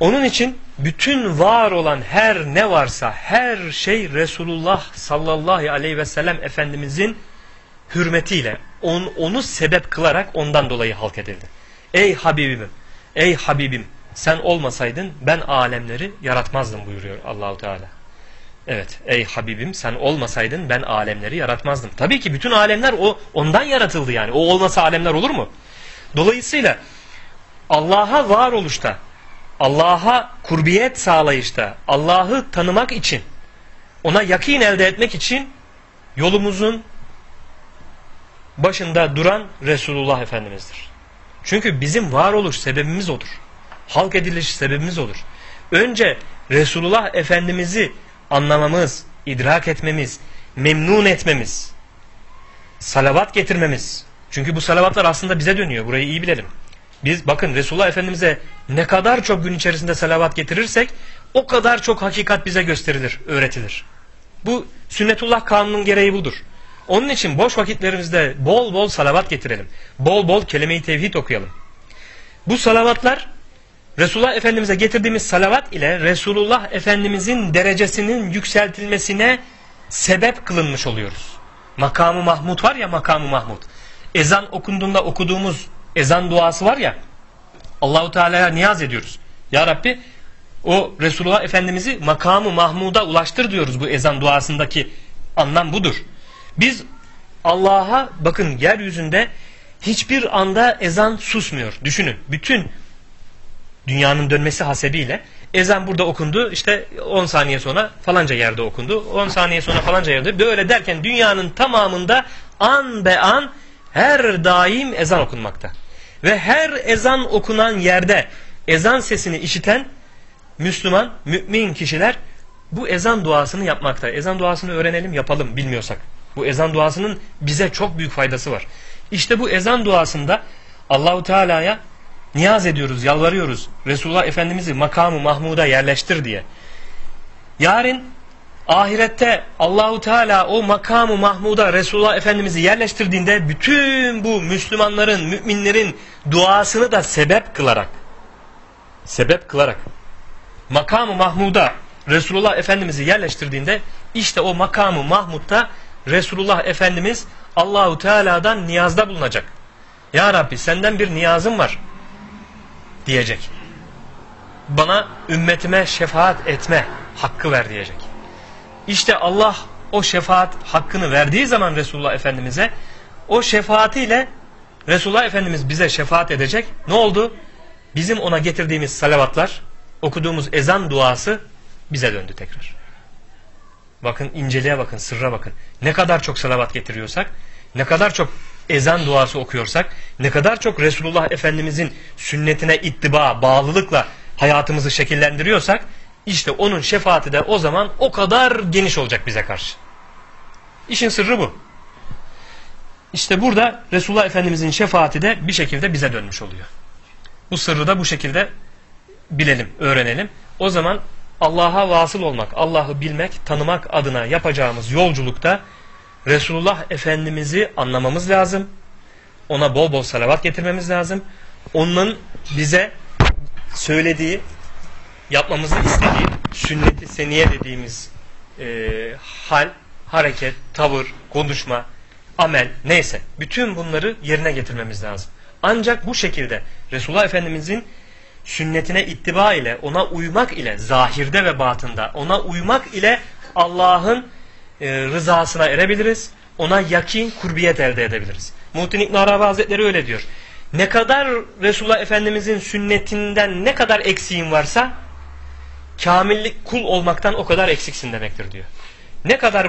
Onun için bütün var olan her ne varsa her şey Resulullah sallallahu aleyhi ve sellem Efendimizin hürmetiyle on, onu sebep kılarak ondan dolayı halk edildi. Ey Habibim, ey Habibim sen olmasaydın ben alemleri yaratmazdım buyuruyor Allahu Teala. Evet ey Habibim sen olmasaydın ben alemleri yaratmazdım. Tabii ki bütün alemler o ondan yaratıldı yani. O olmasa alemler olur mu? Dolayısıyla Allah'a varoluşta, Allah'a kurbiyet sağlayışta, Allah'ı tanımak için, ona yakin elde etmek için yolumuzun başında duran Resulullah Efendimiz'dir. Çünkü bizim varoluş sebebimiz odur. Halk ediliş sebebimiz olur. Önce Resulullah Efendimiz'i anlamamız, idrak etmemiz, memnun etmemiz, salavat getirmemiz. Çünkü bu salavatlar aslında bize dönüyor. Burayı iyi bilelim. Biz bakın Resulullah Efendimiz'e ne kadar çok gün içerisinde salavat getirirsek o kadar çok hakikat bize gösterilir, öğretilir. Bu sünnetullah kanunun gereği budur. Onun için boş vakitlerimizde bol bol salavat getirelim. Bol bol kelime-i tevhid okuyalım. Bu salavatlar Resulullah Efendimiz'e getirdiğimiz salavat ile Resulullah Efendimiz'in derecesinin yükseltilmesine sebep kılınmış oluyoruz. Makamı Mahmud var ya makamı Mahmud. Ezan okunduğunda okuduğumuz ezan duası var ya Allahu Teala'ya niyaz ediyoruz. Ya Rabbi o Resulullah Efendimiz'i makamı Mahmud'a ulaştır diyoruz bu ezan duasındaki anlam budur. Biz Allah'a bakın yeryüzünde hiçbir anda ezan susmuyor. Düşünün bütün dünyanın dönmesi hasebiyle ezan burada okundu işte 10 saniye sonra falanca yerde okundu 10 saniye sonra falanca yerde böyle derken dünyanın tamamında an be an her daim ezan okunmakta ve her ezan okunan yerde ezan sesini işiten Müslüman, mümin kişiler bu ezan duasını yapmakta. Ezan duasını öğrenelim, yapalım bilmiyorsak. Bu ezan duasının bize çok büyük faydası var. İşte bu ezan duasında Allahu Teala'ya niyaz ediyoruz, yalvarıyoruz. Resulullah Efendimiz'i makamı Mahmud'a yerleştir diye. Yarın ahirette Allahu Teala o makamı Mahmud'a Resulullah Efendimiz'i yerleştirdiğinde bütün bu Müslümanların, müminlerin duasını da sebep kılarak sebep kılarak makamı Mahmud'a Resulullah Efendimiz'i yerleştirdiğinde işte o makamı Mahmud'da Resulullah Efendimiz Allahu Teala'dan niyazda bulunacak. Ya Rabbi senden bir niyazım var diyecek. Bana ümmetime şefaat etme hakkı ver diyecek. İşte Allah o şefaat hakkını verdiği zaman Resulullah Efendimiz'e o şefaatiyle Resulullah Efendimiz bize şefaat edecek. Ne oldu? Bizim ona getirdiğimiz salavatlar, okuduğumuz ezan duası bize döndü tekrar. Bakın inceliğe bakın, sırra bakın. Ne kadar çok salavat getiriyorsak, ne kadar çok ezan duası okuyorsak, ne kadar çok Resulullah Efendimizin sünnetine ittiba, bağlılıkla hayatımızı şekillendiriyorsak, işte onun şefaati de o zaman o kadar geniş olacak bize karşı. İşin sırrı bu. İşte burada Resulullah Efendimizin şefaati de bir şekilde bize dönmüş oluyor. Bu sırrı da bu şekilde bilelim, öğrenelim. O zaman Allah'a vasıl olmak, Allah'ı bilmek, tanımak adına yapacağımız yolculukta Resulullah Efendimiz'i anlamamız lazım. Ona bol bol salavat getirmemiz lazım. Onun bize söylediği, yapmamızı istediği sünnet-i seniye dediğimiz e, hal, hareket, tavır, konuşma, amel neyse bütün bunları yerine getirmemiz lazım. Ancak bu şekilde Resulullah Efendimizin sünnetine ittiba ile ona uymak ile zahirde ve batında ona uymak ile Allah'ın e, rızasına erebiliriz. Ona yakin, kurbiyet elde edebiliriz. Muhittin İbn Arabi Hazretleri öyle diyor. Ne kadar Resulullah Efendimizin sünnetinden ne kadar eksiğin varsa kamillik kul olmaktan o kadar eksiksin demektir diyor. Ne kadar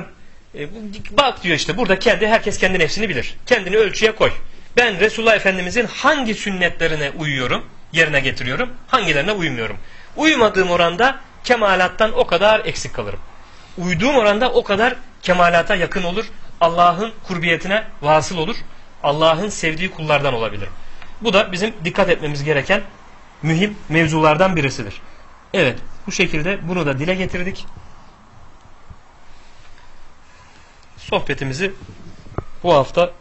e, bak diyor işte burada kendi herkes kendi nefsini bilir. Kendini ölçüye koy. Ben Resulullah Efendimizin hangi sünnetlerine uyuyorum, yerine getiriyorum, hangilerine uymuyorum. Uymadığım oranda kemalattan o kadar eksik kalırım. Uyduğum oranda o kadar kemalata yakın olur. Allah'ın kurbiyetine vasıl olur. Allah'ın sevdiği kullardan olabilir. Bu da bizim dikkat etmemiz gereken mühim mevzulardan birisidir. Evet bu şekilde bunu da dile getirdik. Sohbetimizi bu hafta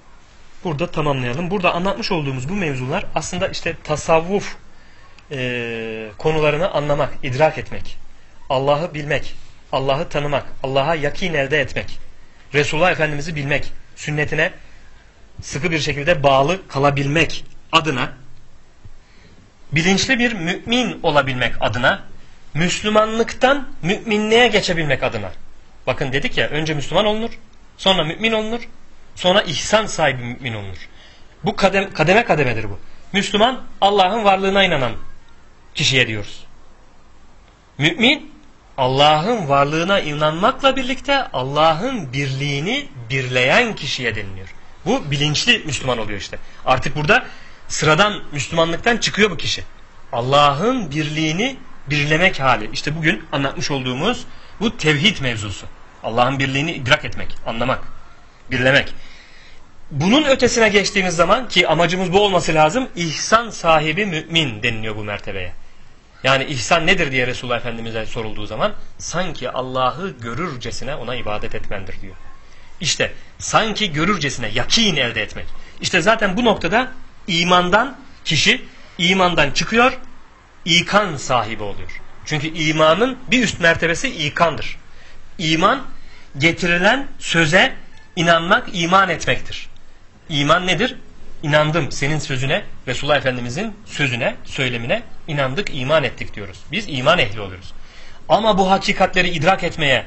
burada tamamlayalım. Burada anlatmış olduğumuz bu mevzular aslında işte tasavvuf e, konularını anlamak, idrak etmek, Allah'ı bilmek, Allah'ı tanımak, Allah'a yakin elde etmek, Resulullah Efendimiz'i bilmek, sünnetine sıkı bir şekilde bağlı kalabilmek adına, bilinçli bir mümin olabilmek adına, Müslümanlıktan müminliğe geçebilmek adına. Bakın dedik ya önce Müslüman olunur, sonra mümin olunur, sonra ihsan sahibi mümin olunur. Bu kadem, kademe kademedir bu. Müslüman Allah'ın varlığına inanan kişiye diyoruz. Mümin Allah'ın varlığına inanmakla birlikte Allah'ın birliğini birleyen kişiye deniliyor. Bu bilinçli Müslüman oluyor işte. Artık burada sıradan Müslümanlıktan çıkıyor bu kişi. Allah'ın birliğini birlemek hali. İşte bugün anlatmış olduğumuz bu tevhid mevzusu. Allah'ın birliğini idrak etmek, anlamak, birlemek. Bunun ötesine geçtiğimiz zaman ki amacımız bu olması lazım. İhsan sahibi mümin deniliyor bu mertebeye. Yani ihsan nedir diye Resulullah Efendimiz'e sorulduğu zaman sanki Allah'ı görürcesine ona ibadet etmendir diyor. İşte sanki görürcesine yakin elde etmek. İşte zaten bu noktada imandan kişi imandan çıkıyor, ikan sahibi oluyor. Çünkü imanın bir üst mertebesi ikandır. İman getirilen söze inanmak, iman etmektir. İman nedir? İnandım senin sözüne, Resulullah Efendimizin sözüne, söylemine inandık, iman ettik diyoruz. Biz iman ehli oluyoruz. Ama bu hakikatleri idrak etmeye,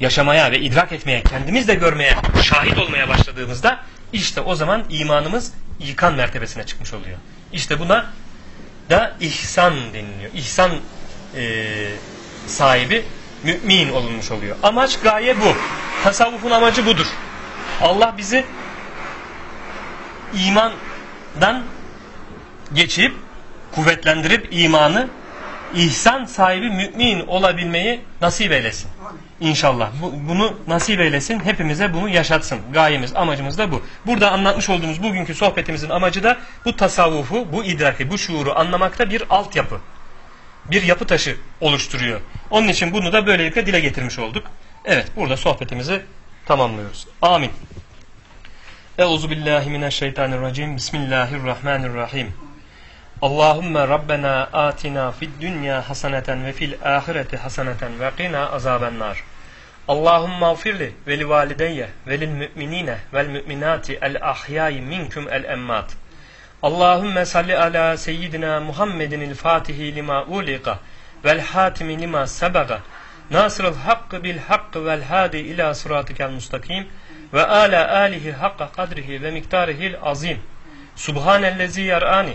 yaşamaya ve idrak etmeye, kendimiz de görmeye, şahit olmaya başladığımızda işte o zaman imanımız ikan mertebesine çıkmış oluyor. İşte buna da ihsan deniliyor. İhsan e, sahibi mümin olunmuş oluyor. Amaç gaye bu. Tasavvufun amacı budur. Allah bizi imandan geçip kuvvetlendirip imanı ihsan sahibi mümin olabilmeyi nasip eylesin. İnşallah. Bu, bunu nasip eylesin. Hepimize bunu yaşatsın. Gayemiz, amacımız da bu. Burada anlatmış olduğumuz bugünkü sohbetimizin amacı da bu tasavvufu, bu idraki, bu şuuru anlamakta bir altyapı. Bir yapı taşı oluşturuyor. Onun için bunu da böylelikle dile getirmiş olduk. Evet, burada sohbetimizi tamamlıyoruz. Amin. Euzu billahi mineşşeytanirracim. Bismillahirrahmanirrahim. Allahümme Rabbena atina fid dünya haseneten ve fil ahireti haseneten ve qina azaben nar. Allahümme afirli ve li valideyye ve lil müminine vel müminati el ahyayi minkum el emmat. Allahümme salli ala seyyidina Muhammedin el fatihi lima ulika vel hatimi lima sebaga. Nasırıl hakkı bil hakkı vel hadi ila sıratikel mustakim ve ala alihi hakka kadrihi ve miktarihil azim. Subhanellezi yar'ani